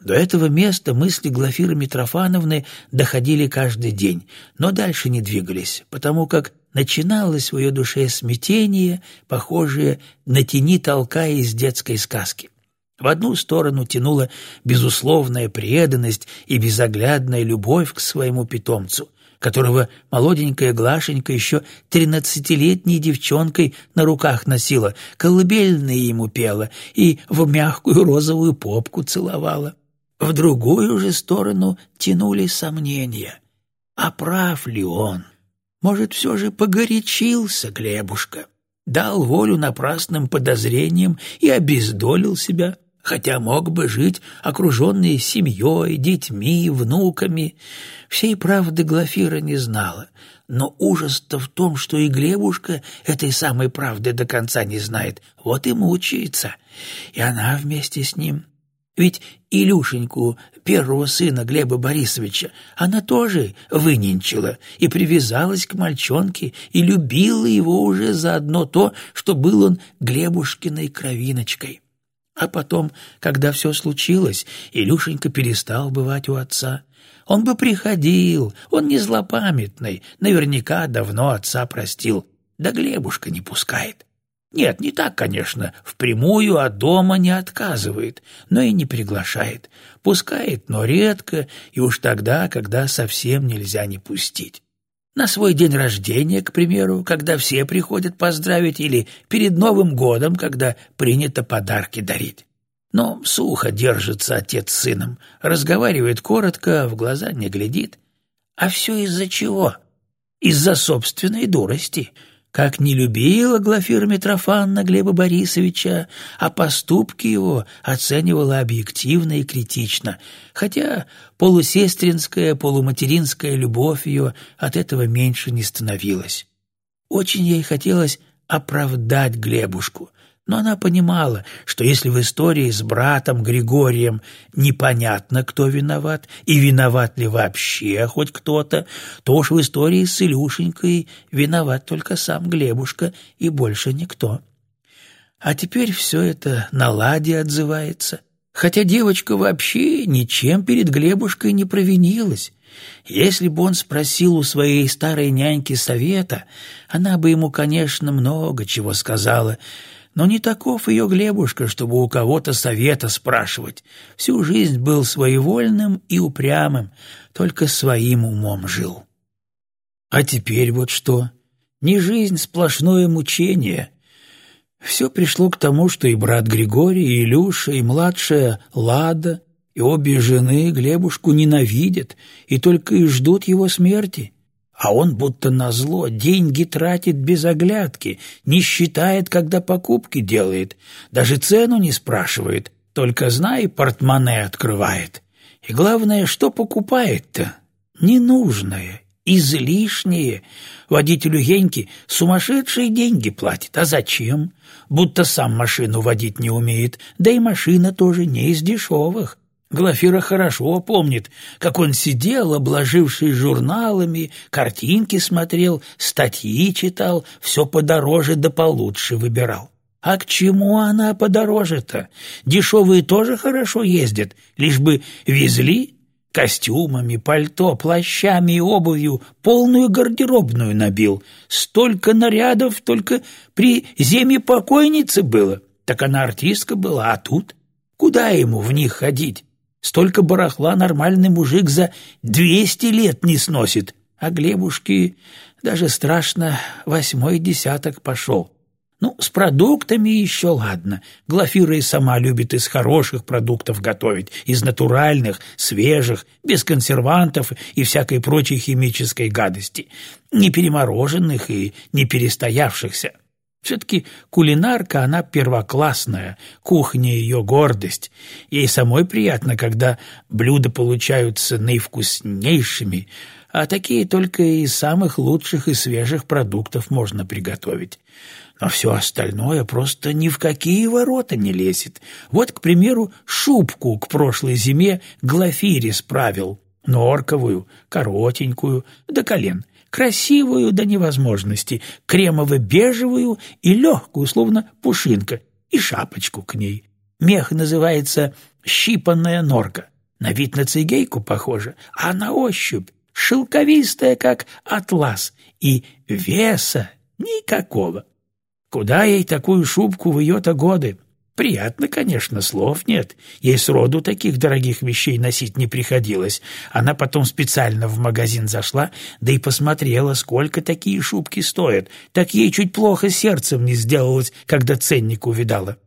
До этого места мысли Глафиры Митрофановны доходили каждый день, но дальше не двигались, потому как начиналось в ее душе смятение, похожее на тени толка из детской сказки. В одну сторону тянула безусловная преданность и безоглядная любовь к своему питомцу, которого молоденькая Глашенька еще тринадцатилетней девчонкой на руках носила, колыбельные ему пела и в мягкую розовую попку целовала. В другую же сторону тянули сомнения. А прав ли он? Может, все же погорячился Глебушка? Дал волю напрасным подозрениям и обездолил себя? Хотя мог бы жить окруженный семьей, детьми, внуками. Всей правды Глафира не знала, но ужас-то в том, что и Глебушка этой самой правды до конца не знает, вот и мучается, и она вместе с ним. Ведь Илюшеньку, первого сына Глеба Борисовича, она тоже выненчила и привязалась к мальчонке и любила его уже за одно то, что был он Глебушкиной кровиночкой. А потом, когда все случилось, Илюшенька перестал бывать у отца. Он бы приходил, он не злопамятный, наверняка давно отца простил, да Глебушка не пускает. Нет, не так, конечно, впрямую от дома не отказывает, но и не приглашает. Пускает, но редко, и уж тогда, когда совсем нельзя не пустить. На свой день рождения, к примеру, когда все приходят поздравить, или перед Новым годом, когда принято подарки дарить. Но сухо держится отец с сыном, разговаривает коротко, в глаза не глядит. А все из-за чего? Из-за собственной дурости — как не любила Глафира Митрофановна Глеба Борисовича, а поступки его оценивала объективно и критично, хотя полусестринская, полуматеринская любовь ее от этого меньше не становилась. Очень ей хотелось оправдать Глебушку, но она понимала, что если в истории с братом Григорием непонятно, кто виноват, и виноват ли вообще хоть кто-то, то уж в истории с Илюшенькой виноват только сам Глебушка и больше никто. А теперь все это на ладе отзывается, хотя девочка вообще ничем перед Глебушкой не провинилась. Если бы он спросил у своей старой няньки совета, она бы ему, конечно, много чего сказала — но не таков ее Глебушка, чтобы у кого-то совета спрашивать. Всю жизнь был своевольным и упрямым, только своим умом жил. А теперь вот что? Не жизнь, сплошное мучение. Все пришло к тому, что и брат Григорий, и Илюша, и младшая Лада, и обе жены Глебушку ненавидят и только и ждут его смерти. А он будто назло деньги тратит без оглядки, не считает, когда покупки делает, даже цену не спрашивает, только, знай, портмоне открывает. И главное, что покупает-то? Ненужное, излишнее. Водителю Геньки сумасшедшие деньги платит. А зачем? Будто сам машину водить не умеет, да и машина тоже не из дешевых. Глафира хорошо помнит, как он сидел, обложившись журналами, картинки смотрел, статьи читал, все подороже да получше выбирал. А к чему она подороже-то? Дешевые тоже хорошо ездят, лишь бы везли костюмами, пальто, плащами и обувью полную гардеробную набил. Столько нарядов только при зиме покойницы было. Так она артистка была, а тут? Куда ему в них ходить? Столько барахла нормальный мужик за двести лет не сносит, а Глебушки даже страшно восьмой десяток пошел. Ну, с продуктами еще ладно. Глафира и сама любит из хороших продуктов готовить, из натуральных, свежих, без консервантов и всякой прочей химической гадости, не перемороженных и не перестоявшихся. Все-таки кулинарка она первоклассная, кухня ее гордость. Ей самой приятно, когда блюда получаются наивкуснейшими, а такие только из самых лучших и свежих продуктов можно приготовить. Но все остальное просто ни в какие ворота не лезет. Вот, к примеру, шубку к прошлой зиме Глафире справил, норковую, коротенькую, до колен — красивую до невозможности, кремово-бежевую и легкую, словно пушинка, и шапочку к ней. Мех называется «щипанная норка». На вид на цигейку похоже, а на ощупь шелковистая, как атлас, и веса никакого. Куда ей такую шубку в ее-то годы? Приятно, конечно, слов нет. Ей сроду таких дорогих вещей носить не приходилось. Она потом специально в магазин зашла, да и посмотрела, сколько такие шубки стоят. Так ей чуть плохо сердцем не сделалось, когда ценник увидала.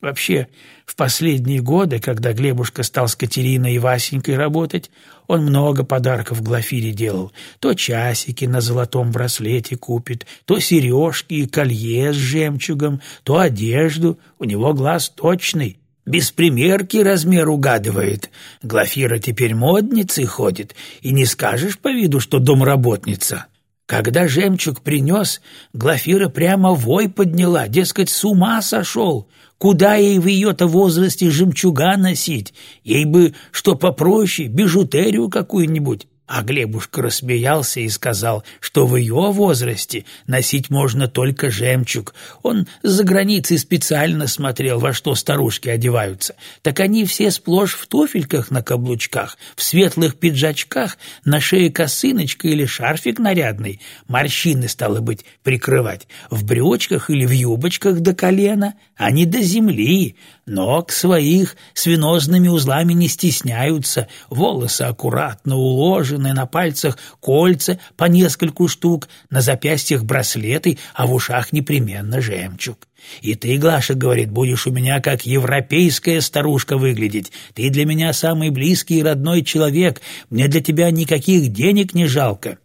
Вообще, в последние годы, когда Глебушка стал с Катериной и Васенькой работать, он много подарков Глафире делал. То часики на золотом браслете купит, то сережки и колье с жемчугом, то одежду. У него глаз точный, без примерки размер угадывает. Глафира теперь модницей ходит, и не скажешь по виду, что домработница. Когда жемчуг принес, Глафира прямо вой подняла, дескать, с ума сошел. Куда ей в ее-то возрасте жемчуга носить? Ей бы что попроще, бижутерию какую-нибудь. А Глебушка рассмеялся и сказал, что в ее возрасте носить можно только жемчуг. Он за границей специально смотрел, во что старушки одеваются. Так они все сплошь в туфельках на каблучках, в светлых пиджачках, на шее косыночка или шарфик нарядный, морщины, стало быть, прикрывать, в брючках или в юбочках до колена, а не до земли, Ног своих свинозными узлами не стесняются, волосы аккуратно уложены, на пальцах кольца по нескольку штук, на запястьях браслеты, а в ушах непременно жемчуг. И ты, Глаша, говорит, будешь у меня как европейская старушка выглядеть. Ты для меня самый близкий и родной человек, мне для тебя никаких денег не жалко.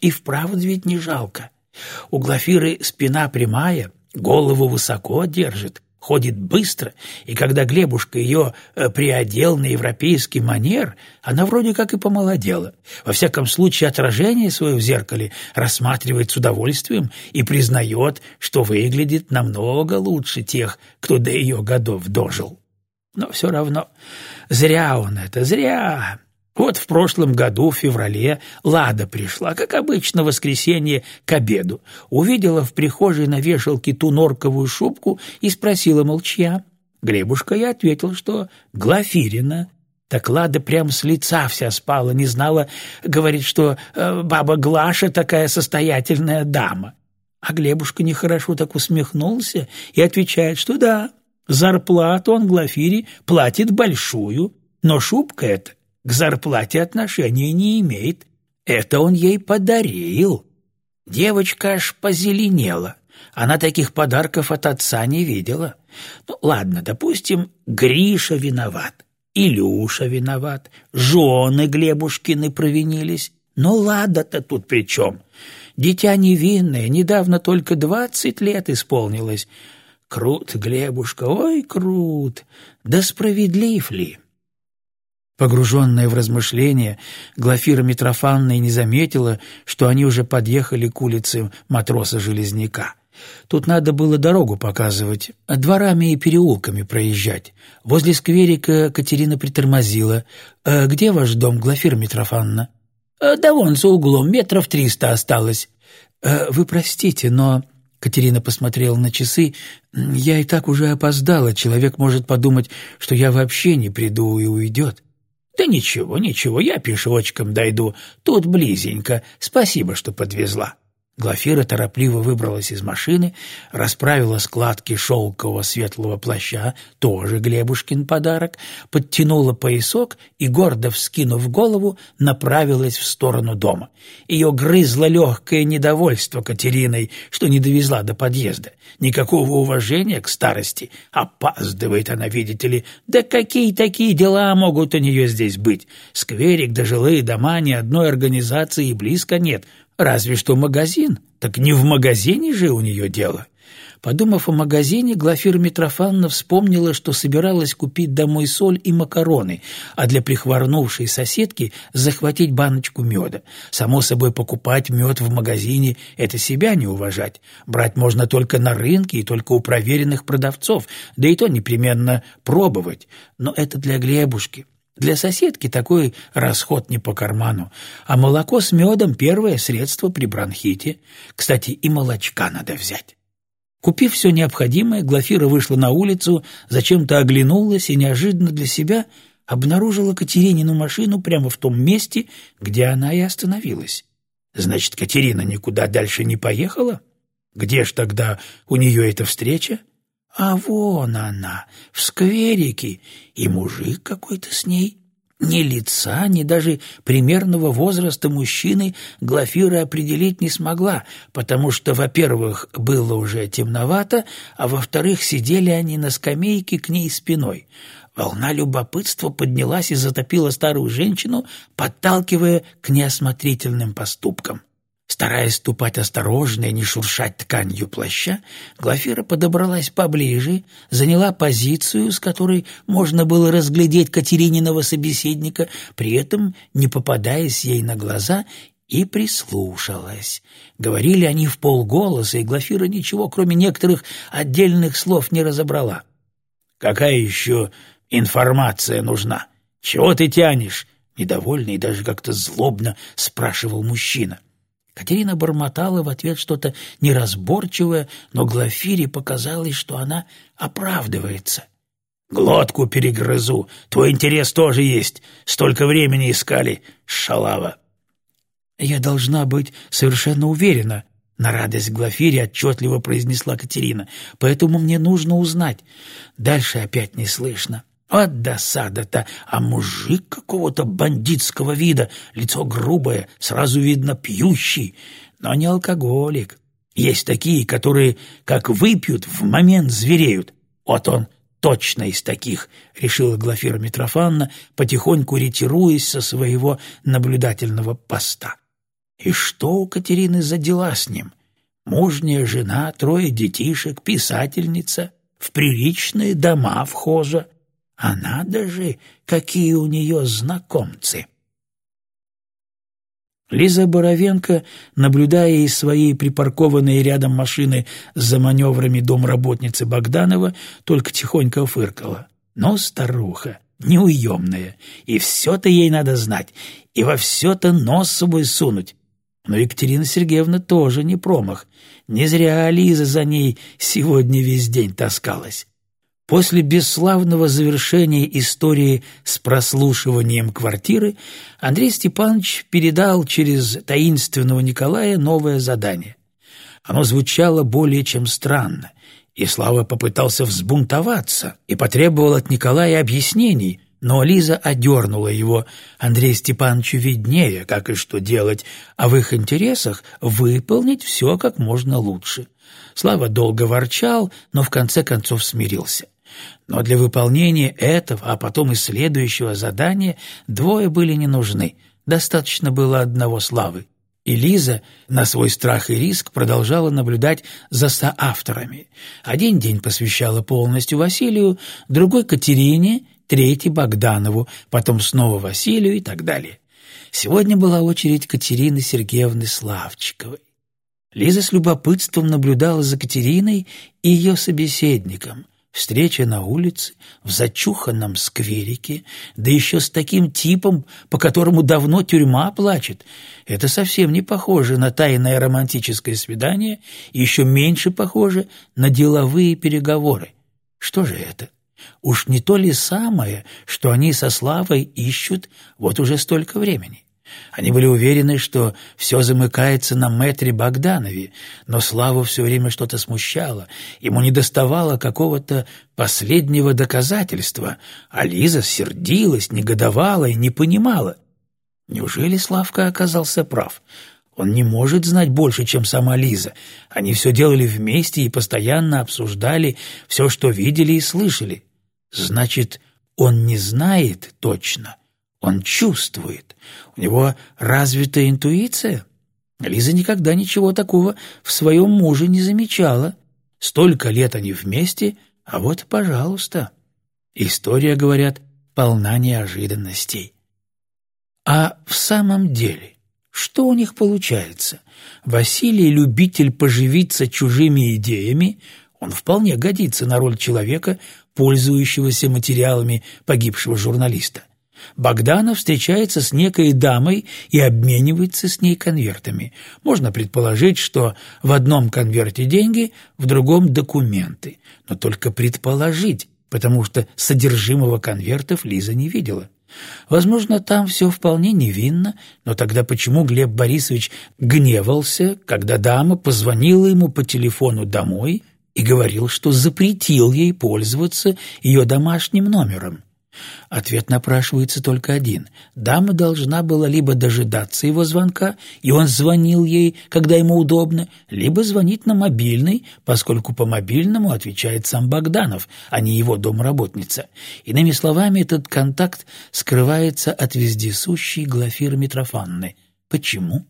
И вправду ведь не жалко. У Глафиры спина прямая, голову высоко держит, ходит быстро, и когда Глебушка ее э, приодел на европейский манер, она вроде как и помолодела. Во всяком случае, отражение свое в зеркале рассматривает с удовольствием и признает, что выглядит намного лучше тех, кто до ее годов дожил. Но все равно зря он это, зря. Вот в прошлом году, в феврале, Лада пришла, как обычно, в воскресенье к обеду. Увидела в прихожей на вешалке ту норковую шубку и спросила, мол, чья. Глебушка я ответил, что Глафирина. Так Лада прям с лица вся спала, не знала, говорит, что э, баба Глаша такая состоятельная дама. А Глебушка нехорошо так усмехнулся и отвечает, что да, зарплату он Глафире платит большую, но шубка эта к зарплате отношения не имеет. Это он ей подарил. Девочка аж позеленела. Она таких подарков от отца не видела. Ну, ладно, допустим, Гриша виноват, Илюша виноват, жены Глебушкины провинились. Но Лада-то тут при чем? Дитя невинное, недавно только двадцать лет исполнилось. Крут, Глебушка, ой, крут, да справедлив ли?» Погруженная в размышления, Глафира Митрофановна и не заметила, что они уже подъехали к улице матроса-железняка. Тут надо было дорогу показывать, дворами и переулками проезжать. Возле скверика Катерина притормозила. «Э, «Где ваш дом, Глафира Митрофановна?» «Э, «Да вон, за углом, метров триста осталось». «Э, «Вы простите, но...» Катерина посмотрела на часы. «Я и так уже опоздала. Человек может подумать, что я вообще не приду и уйдет». «Да ничего, ничего, я пешочком дойду. Тут близенько. Спасибо, что подвезла». Глафира торопливо выбралась из машины, расправила складки шелкового светлого плаща, тоже Глебушкин подарок, подтянула поясок и, гордо вскинув голову, направилась в сторону дома. Ее грызло легкое недовольство Катериной, что не довезла до подъезда. Никакого уважения к старости. Опаздывает она, видите ли. Да какие такие дела могут у нее здесь быть? Скверик да жилые дома ни одной организации и близко нет — Разве что магазин. Так не в магазине же у нее дело. Подумав о магазине, Глафира Митрофановна вспомнила, что собиралась купить домой соль и макароны, а для прихворнувшей соседки захватить баночку меда. Само собой, покупать мед в магазине — это себя не уважать. Брать можно только на рынке и только у проверенных продавцов, да и то непременно пробовать. Но это для Глебушки. Для соседки такой расход не по карману, а молоко с медом – первое средство при бронхите. Кстати, и молочка надо взять. Купив все необходимое, Глафира вышла на улицу, зачем-то оглянулась и неожиданно для себя обнаружила Катеринину машину прямо в том месте, где она и остановилась. Значит, Катерина никуда дальше не поехала? Где ж тогда у нее эта встреча? А вон она, в скверике, и мужик какой-то с ней. Ни лица, ни даже примерного возраста мужчины Глафира определить не смогла, потому что, во-первых, было уже темновато, а во-вторых, сидели они на скамейке к ней спиной. Волна любопытства поднялась и затопила старую женщину, подталкивая к неосмотрительным поступкам. Стараясь ступать осторожно и не шуршать тканью плаща, Глафира подобралась поближе, заняла позицию, с которой можно было разглядеть Катерининого собеседника, при этом не попадаясь ей на глаза, и прислушалась. Говорили они в полголоса, и Глафира ничего, кроме некоторых отдельных слов, не разобрала. «Какая еще информация нужна? Чего ты тянешь?» Недовольно и даже как-то злобно спрашивал мужчина. Катерина бормотала в ответ что-то неразборчивое, но Глафире показалось, что она оправдывается. «Глотку перегрызу. Твой интерес тоже есть. Столько времени искали, шалава». «Я должна быть совершенно уверена», — на радость Глафире отчетливо произнесла Катерина. «Поэтому мне нужно узнать. Дальше опять не слышно». От досада-то, а мужик какого-то бандитского вида, лицо грубое, сразу видно пьющий, но не алкоголик. Есть такие, которые, как выпьют, в момент звереют. Вот он точно из таких, — решила Глафира Митрофановна, потихоньку ретируясь со своего наблюдательного поста. И что у Катерины за дела с ним? Мужняя жена, трое детишек, писательница, в приличные дома вхожа. А надо же, какие у нее знакомцы! Лиза Боровенко, наблюдая из своей припаркованной рядом машины за маневрами домработницы Богданова, только тихонько фыркала. Но старуха, неуемная, и все-то ей надо знать, и во все-то нос свой сунуть. Но Екатерина Сергеевна тоже не промах. Не зря Лиза за ней сегодня весь день таскалась. После бесславного завершения истории с прослушиванием квартиры Андрей Степанович передал через таинственного Николая новое задание. Оно звучало более чем странно, и Слава попытался взбунтоваться и потребовал от Николая объяснений, но Лиза одернула его. Андрей Степановичу виднее, как и что делать, а в их интересах выполнить все как можно лучше. Слава долго ворчал, но в конце концов смирился. Но для выполнения этого, а потом и следующего задания двое были не нужны, достаточно было одного славы. И Лиза на свой страх и риск продолжала наблюдать за соавторами. Один день посвящала полностью Василию, другой — Катерине, третий — Богданову, потом снова Василию и так далее. Сегодня была очередь Катерины Сергеевны Славчиковой. Лиза с любопытством наблюдала за Катериной и ее собеседником — Встреча на улице, в зачуханном скверике, да еще с таким типом, по которому давно тюрьма плачет. Это совсем не похоже на тайное романтическое свидание, и еще меньше похоже на деловые переговоры. Что же это? Уж не то ли самое, что они со Славой ищут вот уже столько времени? Они были уверены, что все замыкается на мэтре Богданове, но Славу все время что-то смущало, ему недоставало какого-то последнего доказательства, а Лиза сердилась, негодовала и не понимала. Неужели Славка оказался прав? Он не может знать больше, чем сама Лиза. Они все делали вместе и постоянно обсуждали все, что видели и слышали. Значит, он не знает точно, он чувствует. У него развитая интуиция. Лиза никогда ничего такого в своем муже не замечала. Столько лет они вместе, а вот, пожалуйста. История, говорят, полна неожиданностей. А в самом деле, что у них получается? Василий — любитель поживиться чужими идеями, он вполне годится на роль человека, пользующегося материалами погибшего журналиста. Богданов встречается с некой дамой и обменивается с ней конвертами. Можно предположить, что в одном конверте деньги, в другом документы. Но только предположить, потому что содержимого конвертов Лиза не видела. Возможно, там все вполне невинно, но тогда почему Глеб Борисович гневался, когда дама позвонила ему по телефону домой и говорил, что запретил ей пользоваться ее домашним номером? Ответ напрашивается только один. Дама должна была либо дожидаться его звонка, и он звонил ей, когда ему удобно, либо звонить на мобильный, поскольку по мобильному отвечает сам Богданов, а не его домработница. Иными словами, этот контакт скрывается от вездесущей Глафиры Митрофанны. Почему?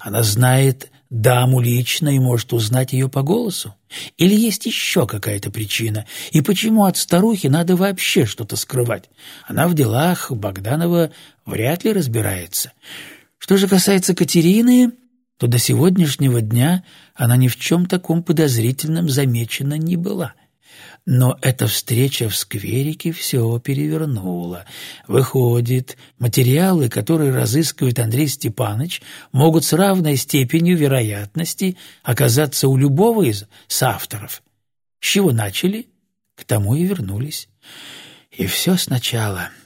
Она знает даму лично и может узнать ее по голосу? Или есть еще какая-то причина? И почему от старухи надо вообще что-то скрывать? Она в делах Богданова вряд ли разбирается. Что же касается Катерины, то до сегодняшнего дня она ни в чем таком подозрительном замечена не была — но эта встреча в скверике все перевернула. Выходит, материалы, которые разыскивает Андрей Степанович, могут с равной степенью вероятности оказаться у любого из соавторов. С чего начали, к тому и вернулись. И все сначала —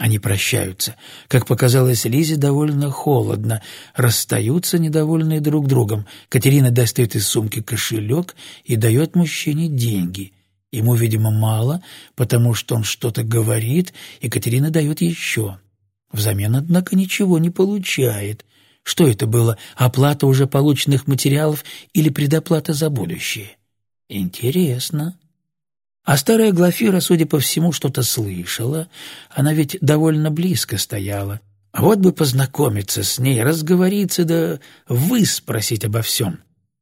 они прощаются. Как показалось Лизе, довольно холодно. Расстаются недовольные друг другом. Катерина достает из сумки кошелек и дает мужчине деньги. Ему, видимо, мало, потому что он что-то говорит, и Катерина дает еще. Взамен, однако, ничего не получает. Что это было, оплата уже полученных материалов или предоплата за будущее? Интересно. А старая Глафира, судя по всему, что-то слышала. Она ведь довольно близко стояла. Вот бы познакомиться с ней, разговориться да выспросить обо всем.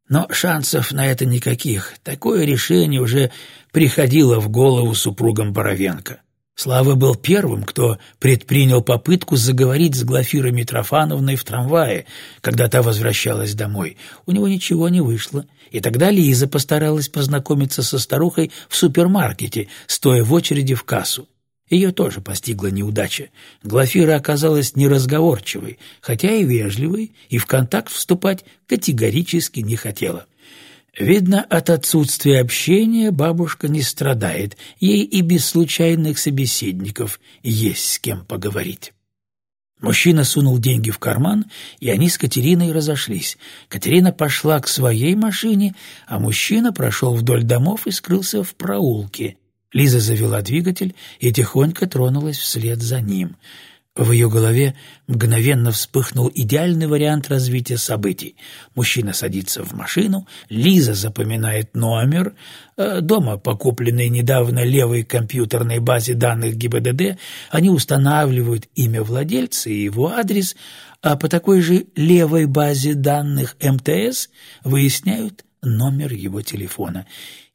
Но шансов на это никаких. Такое решение уже приходило в голову супругам Боровенко. Слава был первым, кто предпринял попытку заговорить с Глафирой Митрофановной в трамвае, когда та возвращалась домой. У него ничего не вышло, и тогда Лиза постаралась познакомиться со старухой в супермаркете, стоя в очереди в кассу. Ее тоже постигла неудача. Глафира оказалась неразговорчивой, хотя и вежливой, и в контакт вступать категорически не хотела. Видно, от отсутствия общения бабушка не страдает, ей и без случайных собеседников есть с кем поговорить. Мужчина сунул деньги в карман, и они с Катериной разошлись. Катерина пошла к своей машине, а мужчина прошел вдоль домов и скрылся в проулке. Лиза завела двигатель и тихонько тронулась вслед за ним — в ее голове мгновенно вспыхнул идеальный вариант развития событий. Мужчина садится в машину, Лиза запоминает номер, э, дома по купленной недавно левой компьютерной базе данных ГИБДД они устанавливают имя владельца и его адрес, а по такой же левой базе данных МТС выясняют номер его телефона.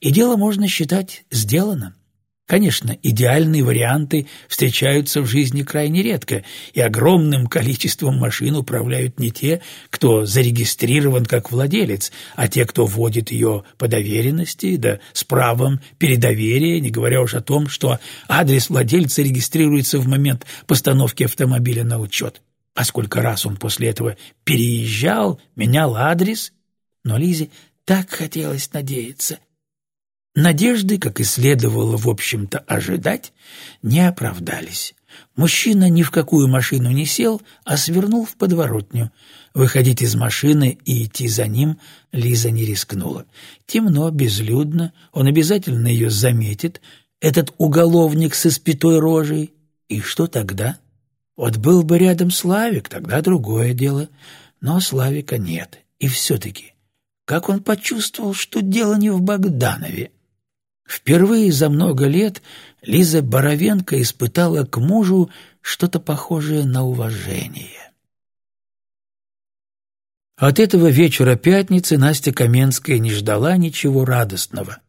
И дело можно считать сделанным. Конечно, идеальные варианты встречаются в жизни крайне редко, и огромным количеством машин управляют не те, кто зарегистрирован как владелец, а те, кто вводит ее по доверенности, да с правом передоверия, не говоря уж о том, что адрес владельца регистрируется в момент постановки автомобиля на учет. А сколько раз он после этого переезжал, менял адрес? Но Лизе так хотелось надеяться — Надежды, как и следовало, в общем-то, ожидать, не оправдались. Мужчина ни в какую машину не сел, а свернул в подворотню. Выходить из машины и идти за ним Лиза не рискнула. Темно, безлюдно, он обязательно ее заметит, этот уголовник с испятой рожей. И что тогда? Вот был бы рядом Славик, тогда другое дело. Но Славика нет. И все-таки, как он почувствовал, что дело не в Богданове? Впервые за много лет Лиза Боровенко испытала к мужу что-то похожее на уважение. От этого вечера пятницы Настя Каменская не ждала ничего радостного.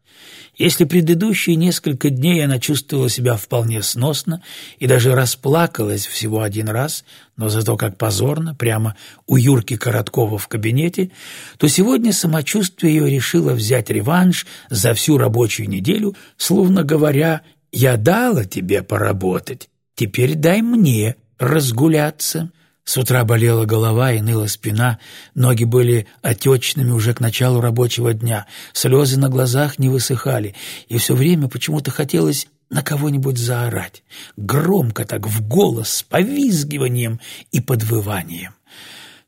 Если предыдущие несколько дней она чувствовала себя вполне сносно и даже расплакалась всего один раз, но зато как позорно, прямо у Юрки Короткова в кабинете, то сегодня самочувствие ее решило взять реванш за всю рабочую неделю, словно говоря «Я дала тебе поработать, теперь дай мне разгуляться». С утра болела голова и ныла спина, ноги были отечными уже к началу рабочего дня, слезы на глазах не высыхали, и все время почему-то хотелось на кого-нибудь заорать, громко так, в голос, с повизгиванием и подвыванием.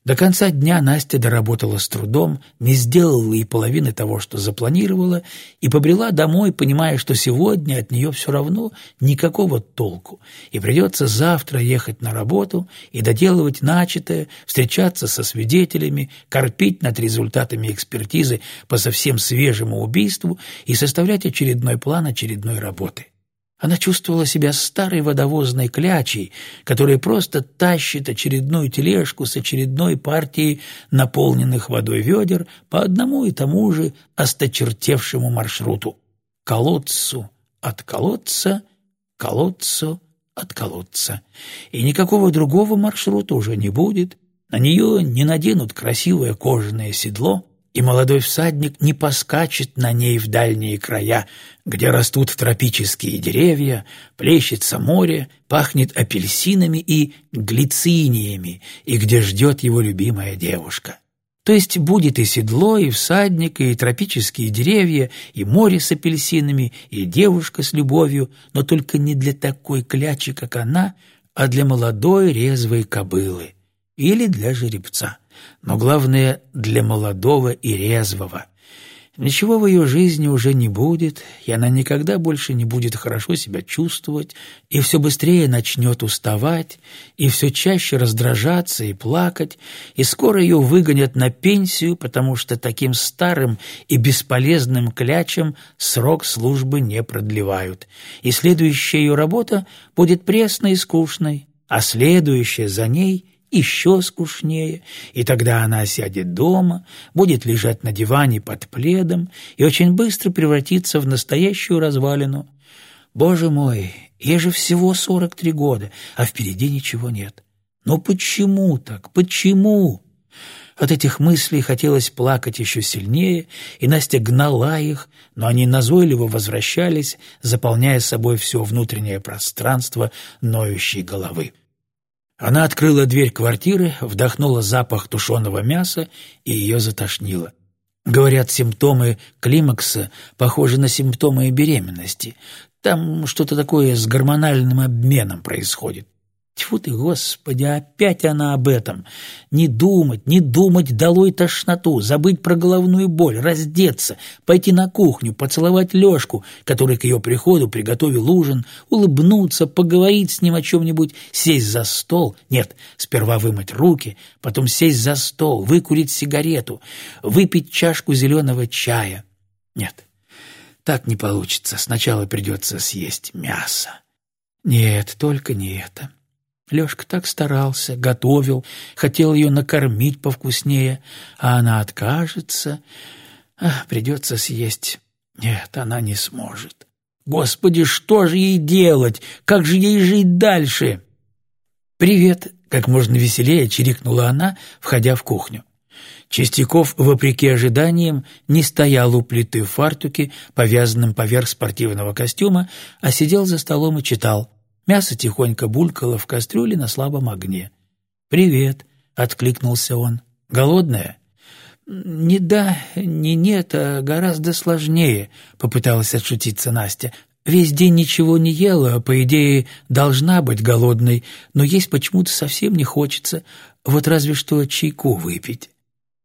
До конца дня Настя доработала с трудом, не сделала и половины того, что запланировала, и побрела домой, понимая, что сегодня от нее все равно никакого толку, и придется завтра ехать на работу и доделывать начатое, встречаться со свидетелями, корпить над результатами экспертизы по совсем свежему убийству и составлять очередной план очередной работы. Она чувствовала себя старой водовозной клячей, которая просто тащит очередную тележку с очередной партией наполненных водой ведер по одному и тому же осточертевшему маршруту. Колодцу от колодца, колодцу от колодца. И никакого другого маршрута уже не будет. На нее не наденут красивое кожаное седло, и молодой всадник не поскачет на ней в дальние края, где растут тропические деревья, плещется море, пахнет апельсинами и глициниями, и где ждет его любимая девушка. То есть будет и седло, и всадник, и тропические деревья, и море с апельсинами, и девушка с любовью, но только не для такой клячи, как она, а для молодой резвой кобылы или для жеребца но главное — для молодого и резвого. Ничего в ее жизни уже не будет, и она никогда больше не будет хорошо себя чувствовать, и все быстрее начнет уставать, и все чаще раздражаться и плакать, и скоро ее выгонят на пенсию, потому что таким старым и бесполезным клячем срок службы не продлевают, и следующая ее работа будет пресной и скучной, а следующая за ней — еще скучнее, и тогда она сядет дома, будет лежать на диване под пледом и очень быстро превратится в настоящую развалину. Боже мой, ей же всего сорок три года, а впереди ничего нет. Но почему так? Почему? От этих мыслей хотелось плакать еще сильнее, и Настя гнала их, но они назойливо возвращались, заполняя собой все внутреннее пространство ноющей головы. Она открыла дверь квартиры, вдохнула запах тушеного мяса, и ее затошнило. Говорят, симптомы климакса похожи на симптомы беременности. Там что-то такое с гормональным обменом происходит. Тьфу ты, Господи, опять она об этом. Не думать, не думать долой тошноту, забыть про головную боль, раздеться, пойти на кухню, поцеловать Лешку, который к ее приходу приготовил ужин, улыбнуться, поговорить с ним о чем-нибудь, сесть за стол. Нет, сперва вымыть руки, потом сесть за стол, выкурить сигарету, выпить чашку зеленого чая. Нет, так не получится. Сначала придется съесть мясо. Нет, только не это. Лёшка так старался, готовил, хотел её накормить повкуснее, а она откажется. Ах, придется съесть. Нет, она не сможет. Господи, что же ей делать? Как же ей жить дальше? «Привет!» — как можно веселее чирикнула она, входя в кухню. Чистяков, вопреки ожиданиям, не стоял у плиты в фартуке, повязанном поверх спортивного костюма, а сидел за столом и читал. Мясо тихонько булькало в кастрюле на слабом огне. «Привет», — откликнулся он. «Голодная?» «Не да, не нет, а гораздо сложнее», — попыталась отшутиться Настя. «Весь день ничего не ела, по идее, должна быть голодной, но есть почему-то совсем не хочется, вот разве что чайку выпить».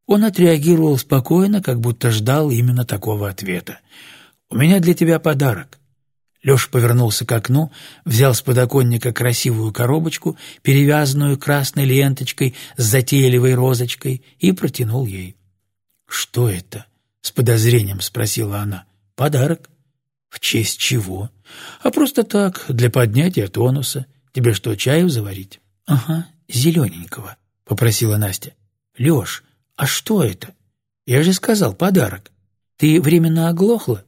Он отреагировал спокойно, как будто ждал именно такого ответа. «У меня для тебя подарок». Леша повернулся к окну, взял с подоконника красивую коробочку, перевязанную красной ленточкой с затейливой розочкой, и протянул ей. «Что это?» — с подозрением спросила она. «Подарок». «В честь чего?» «А просто так, для поднятия тонуса. Тебе что, чаю заварить?» «Ага, зелененького», — попросила Настя. «Леш, а что это? Я же сказал, подарок. Ты временно оглохла?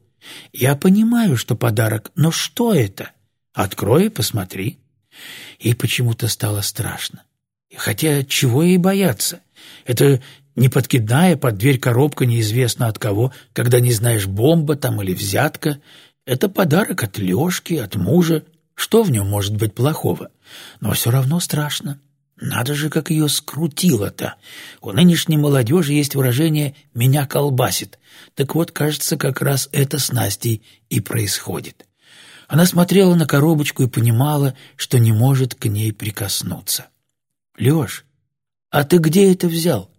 Я понимаю, что подарок, но что это? Открой и посмотри». И почему-то стало страшно. Хотя чего ей бояться? Это не подкидная под дверь коробка неизвестно от кого, когда не знаешь, бомба там или взятка. Это подарок от Лёшки, от мужа. Что в нем может быть плохого? Но все равно страшно. Надо же, как ее скрутило-то. У нынешней молодежи есть выражение «меня колбасит». Так вот, кажется, как раз это с Настей и происходит. Она смотрела на коробочку и понимала, что не может к ней прикоснуться. «Лёш, а ты где это взял?»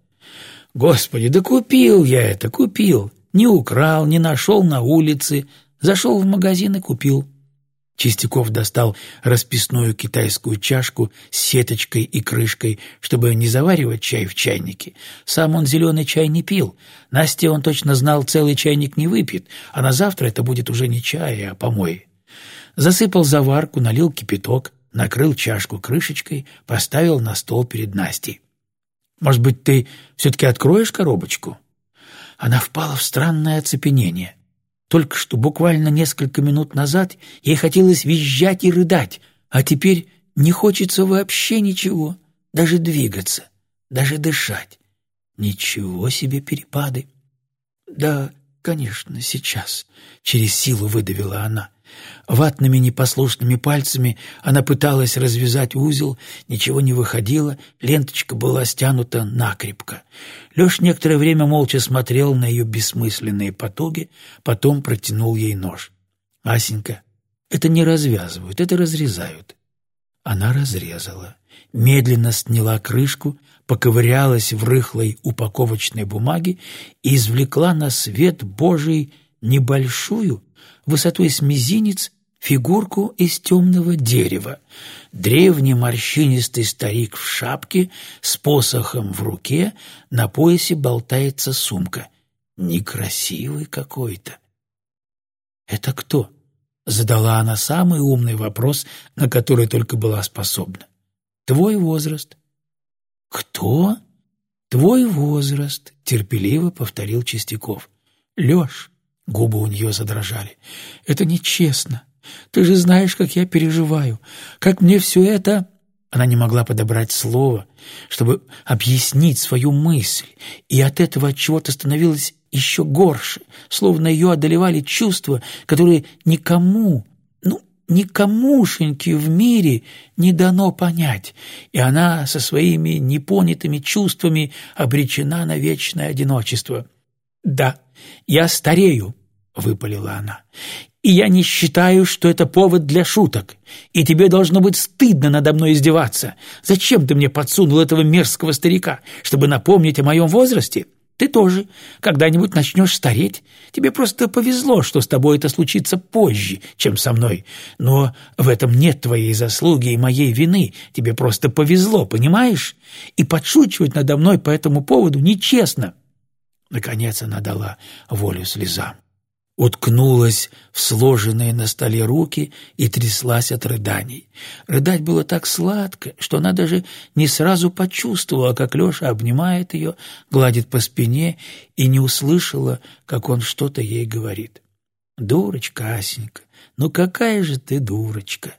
Господи, да купил я это, купил. Не украл, не нашел на улице. Зашел в магазин и купил. Чистяков достал расписную китайскую чашку с сеточкой и крышкой, чтобы не заваривать чай в чайнике. Сам он зеленый чай не пил. Настя он точно знал, целый чайник не выпьет, а на завтра это будет уже не чай, а помой. Засыпал заварку, налил кипяток, накрыл чашку крышечкой, поставил на стол перед Настей. Может быть, ты все-таки откроешь коробочку?» Она впала в странное оцепенение. Только что, буквально несколько минут назад, ей хотелось визжать и рыдать, а теперь не хочется вообще ничего, даже двигаться, даже дышать. Ничего себе перепады! Да, конечно, сейчас, — через силу выдавила она. Ватными непослушными пальцами она пыталась развязать узел, ничего не выходило, ленточка была стянута накрепко. Леш некоторое время молча смотрел на ее бессмысленные потуги, потом протянул ей нож. «Асенька, это не развязывают, это разрезают». Она разрезала, медленно сняла крышку, поковырялась в рыхлой упаковочной бумаге и извлекла на свет Божий небольшую, высотой с мизинец, фигурку из темного дерева. Древний морщинистый старик в шапке с посохом в руке, на поясе болтается сумка. Некрасивый какой-то. «Это кто?» — задала она самый умный вопрос, на который только была способна. «Твой возраст». «Кто?» «Твой возраст», — терпеливо повторил Чистяков. «Леш, Губы у нее задрожали. «Это нечестно. Ты же знаешь, как я переживаю. Как мне все это...» Она не могла подобрать слово, чтобы объяснить свою мысль, и от этого от чего-то становилось еще горше, словно ее одолевали чувства, которые никому, ну, никомушеньке в мире не дано понять, и она со своими непонятыми чувствами обречена на вечное одиночество. «Да, я старею», — выпалила она. «И я не считаю, что это повод для шуток. И тебе должно быть стыдно надо мной издеваться. Зачем ты мне подсунул этого мерзкого старика? Чтобы напомнить о моем возрасте? Ты тоже когда-нибудь начнешь стареть. Тебе просто повезло, что с тобой это случится позже, чем со мной. Но в этом нет твоей заслуги и моей вины. Тебе просто повезло, понимаешь? И подшучивать надо мной по этому поводу нечестно». Наконец она дала волю слезам. Уткнулась в сложенные на столе руки и тряслась от рыданий. Рыдать было так сладко, что она даже не сразу почувствовала, как Леша обнимает ее, гладит по спине, и не услышала, как он что-то ей говорит. «Дурочка, Асенька, ну какая же ты дурочка!»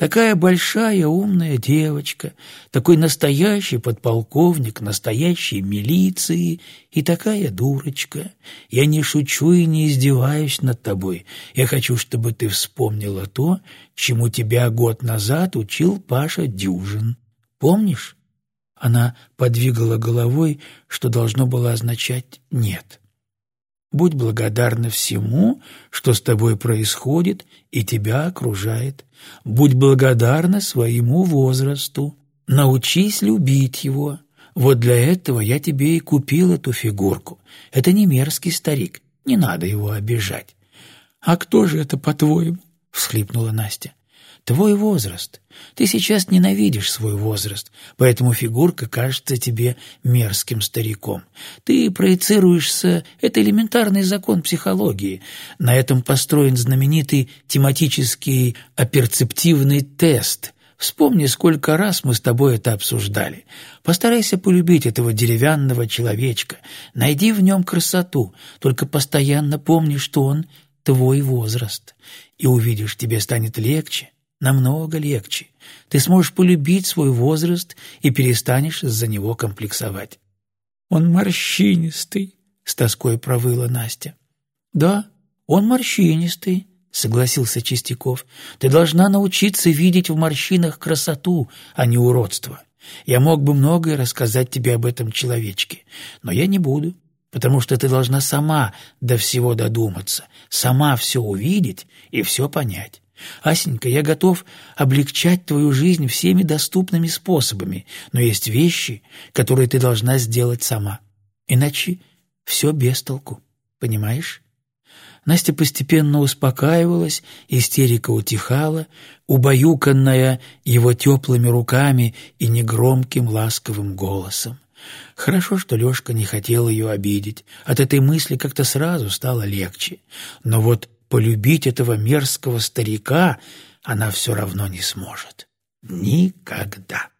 Такая большая умная девочка, такой настоящий подполковник настоящей милиции и такая дурочка. Я не шучу и не издеваюсь над тобой. Я хочу, чтобы ты вспомнила то, чему тебя год назад учил Паша Дюжин. Помнишь? Она подвигала головой, что должно было означать «нет». Будь благодарна всему, что с тобой происходит и тебя окружает. Будь благодарна своему возрасту. Научись любить его. Вот для этого я тебе и купил эту фигурку. Это не мерзкий старик, не надо его обижать. — А кто же это, по-твоему? — всхлипнула Настя. Твой возраст. Ты сейчас ненавидишь свой возраст, поэтому фигурка кажется тебе мерзким стариком. Ты проецируешься, это элементарный закон психологии. На этом построен знаменитый тематический оперцептивный тест – Вспомни, сколько раз мы с тобой это обсуждали. Постарайся полюбить этого деревянного человечка. Найди в нем красоту, только постоянно помни, что он твой возраст. И увидишь, тебе станет легче, намного легче. Ты сможешь полюбить свой возраст и перестанешь из-за него комплексовать. «Он морщинистый», — с тоской провыла Настя. «Да, он морщинистый», — согласился Чистяков. «Ты должна научиться видеть в морщинах красоту, а не уродство. Я мог бы многое рассказать тебе об этом человечке, но я не буду, потому что ты должна сама до всего додуматься, сама все увидеть и все понять. Асенька, я готов облегчать твою жизнь всеми доступными способами, но есть вещи, которые ты должна сделать сама. Иначе все без толку, понимаешь? Настя постепенно успокаивалась, истерика утихала, убаюканная его теплыми руками и негромким ласковым голосом. Хорошо, что Лешка не хотел ее обидеть. От этой мысли как-то сразу стало легче. Но вот полюбить этого мерзкого старика она все равно не сможет. Никогда.